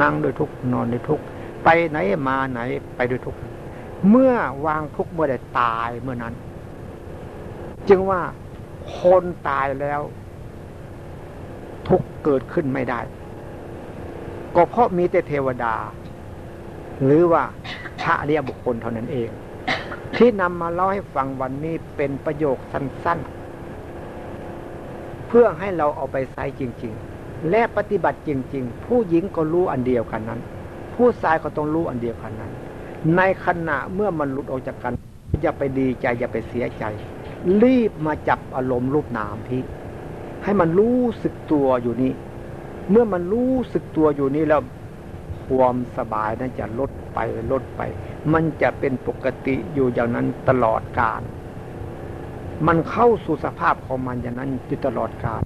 นั่งด้วยทุกนอนด้วยทุก ไปไหนมาไหนไปด้วยทุกเมื่อวางทุกเมื่อใดตายเมื่อนั้น จึงว่าคนตายแล้ว ทุกเกิดขึ้นไม่ได้ ก็เพราะมีแต่เทวดา หรือว่าพระเรียบุคคลเท่านั้นเอง ที่นำมาเล่าให้ฟังวันนี้เป็นประโยคสั้นๆ เพื่อให้เราเอาไปใช้จริง ๆ และปฏิบัติจริง ๆ ผู้หญิงก็รู้อันเดียวกันนั้น ผู้ชายก็ต้องรู้อันเดียวกันนั้น ในขณะเมื่อมันหลุดออกจากกัน อย่าไปดีใจอย่าไปเสียใจ รีบมาจับอารมณ์รูปนามที่ ให้มันรู้สึกตัวอยู่นี่เมื่อมันรู้สึกตัวอยู่นี่แล้วความสบายนั้นจะลดไปลดไป มันจะเป็นปกติอยู่อย่างนั้นตลอดกาลมันเข้าสู่สภาพของมันอย่างนั้นอยู่ตลอดกาล